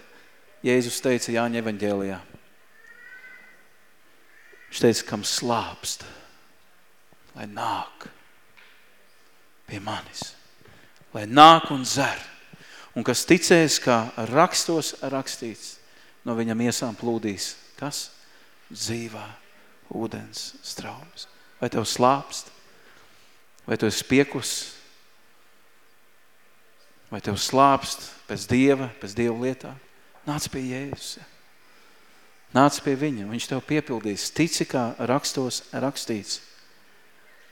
Jēzus teica Jāņa evaņģēlijā. Viņš teica, kam slāpst, lai nāk pie manis. Lai nāk un dzer. Un kas ticēs, kā rakstos rakstīts, no viņam iesām plūdīs. Kas? Dzīvā ūdens straumes. Vai tev slāpst? Vai tu esi piekus? Vai tev slāpst pēc Dieva, pēc Dieva lietā? Nāc pie Jēzus. Nāc pie viņa, viņš tev piepildīs. Tici, kā rakstos rakstīts.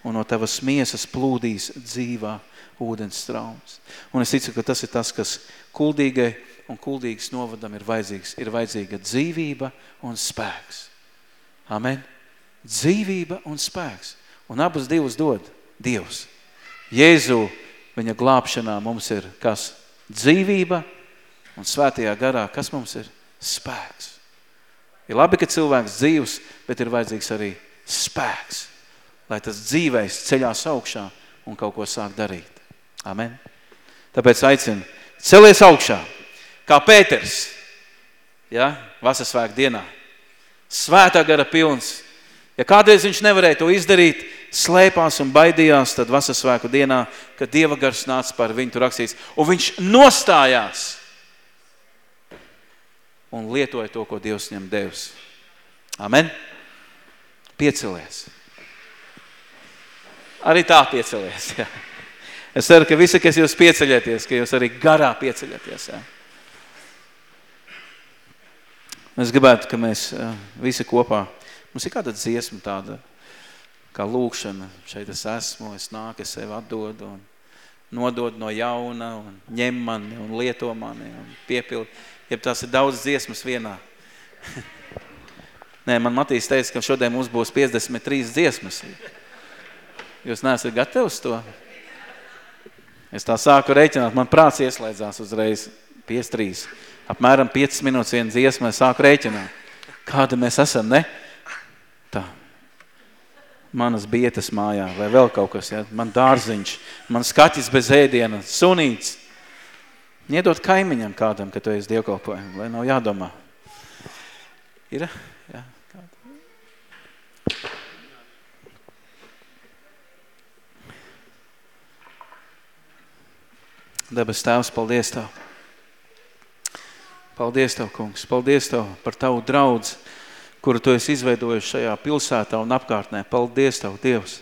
Un no tavas miesas plūdīs dzīvā ūdens straumes. Un es ticu, ka tas ir tas, kas kuldīgai un kuldīgas novadam ir vajadzīgs. Ir vajadzīga dzīvība un spēks. Amen. Dzīvība un spēks. Un abas divas dod Dievs. Jēzu viņa glābšanā mums ir kas? Dzīvība un svētajā garā, kas mums ir? Spēks. Ir labi, ka cilvēks dzīvs, bet ir vajadzīgs arī spēks, lai tas dzīvēs ceļās augšā un kaut ko sāk darīt. Amen. Tāpēc aicinu, celies augšā, kā Pēters, ja, vasasvēku dienā. Svētā gara pilns. Ja kādreiz viņš nevarēja to izdarīt, slēpās un baidījās, tad vasasvēku dienā, kad Dieva gars nāca par viņu, tur rakstīts, un viņš nostājās un lietoja to, ko Dievs viņam devis. Amen? Piecelies. Arī tā piecelies. Jā. Es ceru, ka visi, kas jūs pieceļaties, ka jūs arī garā pieceļaties. Jā. Es gribētu, ka mēs visi kopā, mums ir kāda dziesma tāda, kā lūkšana, šeit es esmu, es nāku, es sevi atdodu un nodod no jauna un ņem mani un lieto mani un piepildi ja tās ir daudz dziesmas vienā. Nē, man Matīs teica, ka šodien mums būs 53 dziesmas. Jūs neesat gatavi uz to? Es tā sāku reiķināt, man prāts ieslēdzās uzreiz 53. Apmēram 5 minūtes viena dziesma, es sāku reiķināt. Kāda mēs esam, ne? Tā. Manas bietas mājā, vai vēl kaut kas, ja? man dārziņš, man skaķis bez ēdiena, sunīts. Niedot kaimiņam kādam, ka tu esi dievkalpojumi, lai nav jādomā. Ir? Jā. Debes tēvs, paldies Tev. Paldies Tev, kungs. Paldies Tev par Tavu draudz, kuru Tu esi izveidojis šajā pilsētā un apkārtnē. Paldies Tev, Dievs,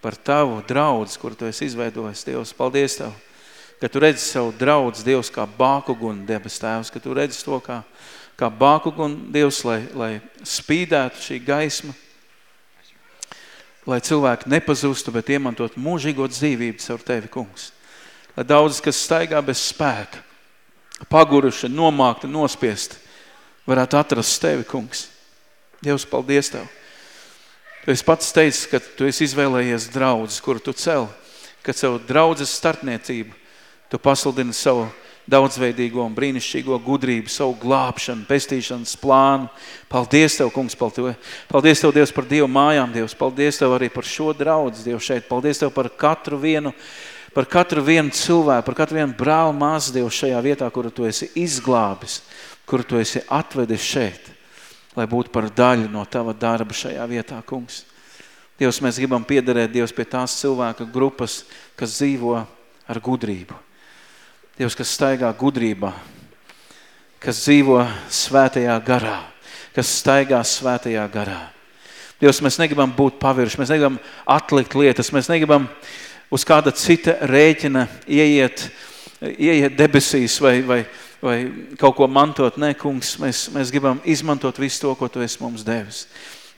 par Tavu draudz, kuru Tu esi izveidojis, Dievs. Paldies Tev ka tu redzi savu draudz Dievs kā bākugunu debes tēvs, ka tu redzi to kā, kā bākugunu Dievs, lai, lai spīdētu šī gaisma, lai cilvēki nepazustu, bet iemantot mūžīgo dzīvību caur tevi, kungs. Lai daudz, kas staigā bez spēka, paguruši, nomākti, nospiesti, varētu atrast tevi, kungs. Dievs, paldies Tev. Tu esi pats teicis, ka tu esi izvēlējies draudzes, kuru tu cel, ka savu draudzes starpniecību Tu pasludini savu daudzveidīgo un brīnišķīgo gudrību, savu glābšanu, pestīšanas plānu. Paldies Tev, kungs, par to. Paldies Tev, Dievs, par Dievu mājām, Dievs. Paldies Tev arī par šo draudz, Dievs, šeit. Paldies Tev par katru vienu, par katru vienu cilvēku, par katru vienu brālu māsu, Dievs, šajā vietā, kuru Tu esi izglābis, kuru Tu esi atvedis šeit, lai būtu par daļu no Tava darba šajā vietā, kungs. Dievs, mēs gribam piederēt, Dievs, pie tās cilvēka grupas, kas dzīvo ar gudrību Dievs, kas staigā gudrībā, kas dzīvo svētajā garā, kas staigā svētajā garā. Dievs, mēs negribam būt pavirši, mēs negribam atlikt lietas, mēs negribam uz kāda cita rēķina ieiet, ieiet debesīs vai, vai, vai kaut ko mantot. Nē, kungs, mēs, mēs gribam izmantot visu to, ko tu esi mums devis.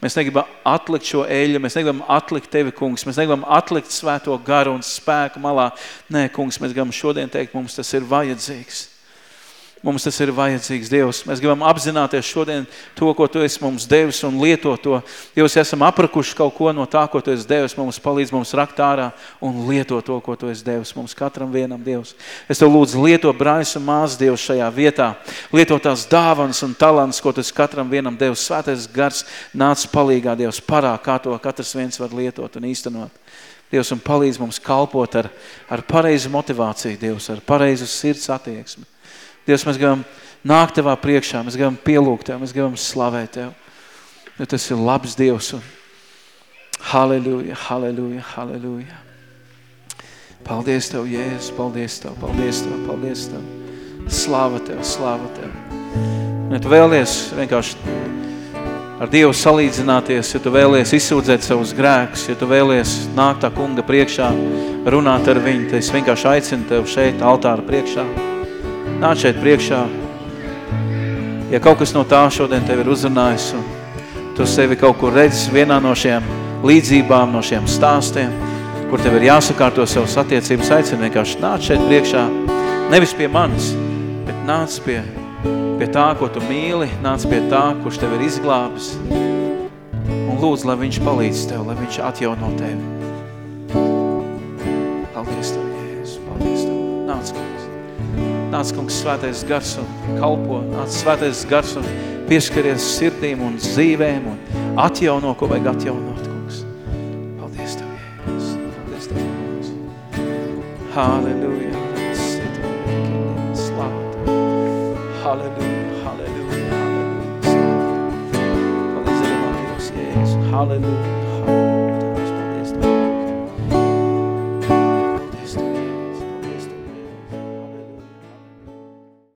Mēs negribam atlikt šo eļu, mēs negribam atlikt tevi, kungs. Mēs negribam atlikt svēto garu un spēku malā. Nē, kungs, mēs gribam šodien teikt, mums tas ir vajadzīgs. Mums tas ir vajadzīgs, Dievs. Mēs gribam apzināties šodien to, ko Tu esi mums devis un lietot to. Dievs, esam aprakuši kaut ko no tā, ko Tu esi devis. Mums palīdz mums rakt ārā un lietot to, ko Tu esi devis mums katram vienam, Dievs. Es Tev lūdzu lieto brāļus un māsas, Dievs, šajā vietā. Lieto tās dāvanas un talants, ko Tu esi katram vienam devis. Svētais gars nāc palīgā, Dievs, parā, kā to katrs viens var lietot un īstenot. Dievs, un palīdz mums kalpot ar, ar pareizu motivāciju, Dievs, ar pareizu sirds attieksmi. Dievs, mēs gribam nākt Tevā priekšā, mēs gribam pielūgt Tev, mēs gribam slavēt Tev, jo Tas ir labs Dievs. Un halleluja, halleluja, halleluja. Paldies Tev, Jēzus, paldies Tev, paldies Tev, paldies Tev. Slāva Tev, slāva Tev. Ja Tu vēlies vienkārši ar Dievu salīdzināties, ja Tu vēlies izsūdzēt savus grēkus, ja Tu vēlies nākt tā kunga priekšā, runāt ar viņu, tad es vienkārši aicinu Tev šeit, altāra priekšā. Nāc šeit priekšā. Ja kaut kas no tā šodien Tev ir uzrunājis un Tu sevi kaut kur redzis vienā no šiem līdzībām, no šiem stāstiem, kur Tev ir jāsakārto savas attiecības, aicinu vienkārši nāc šeit priekšā, nevis pie manis, bet nāc pie, pie tā, ko Tu mīli, nāc pie tā, kurš Tev ir izglābis, un lūdzu, lai viņš palīdz Tev, lai viņš atjauno Tevi. Paldies Tev, Jēzus, paldies Tev. Nāc, kungs. Nāc, kungs, svētais gars un kalpo. Nāc, svētais gars un pieskaries sirdīm un dzīvēm un atjauno, ko vajag atjaunot, kungs. Paldies Tev, Jēzus. Paldies Tev, kungs. Halleluja. Slāva Tev. Halleluja, halleluja,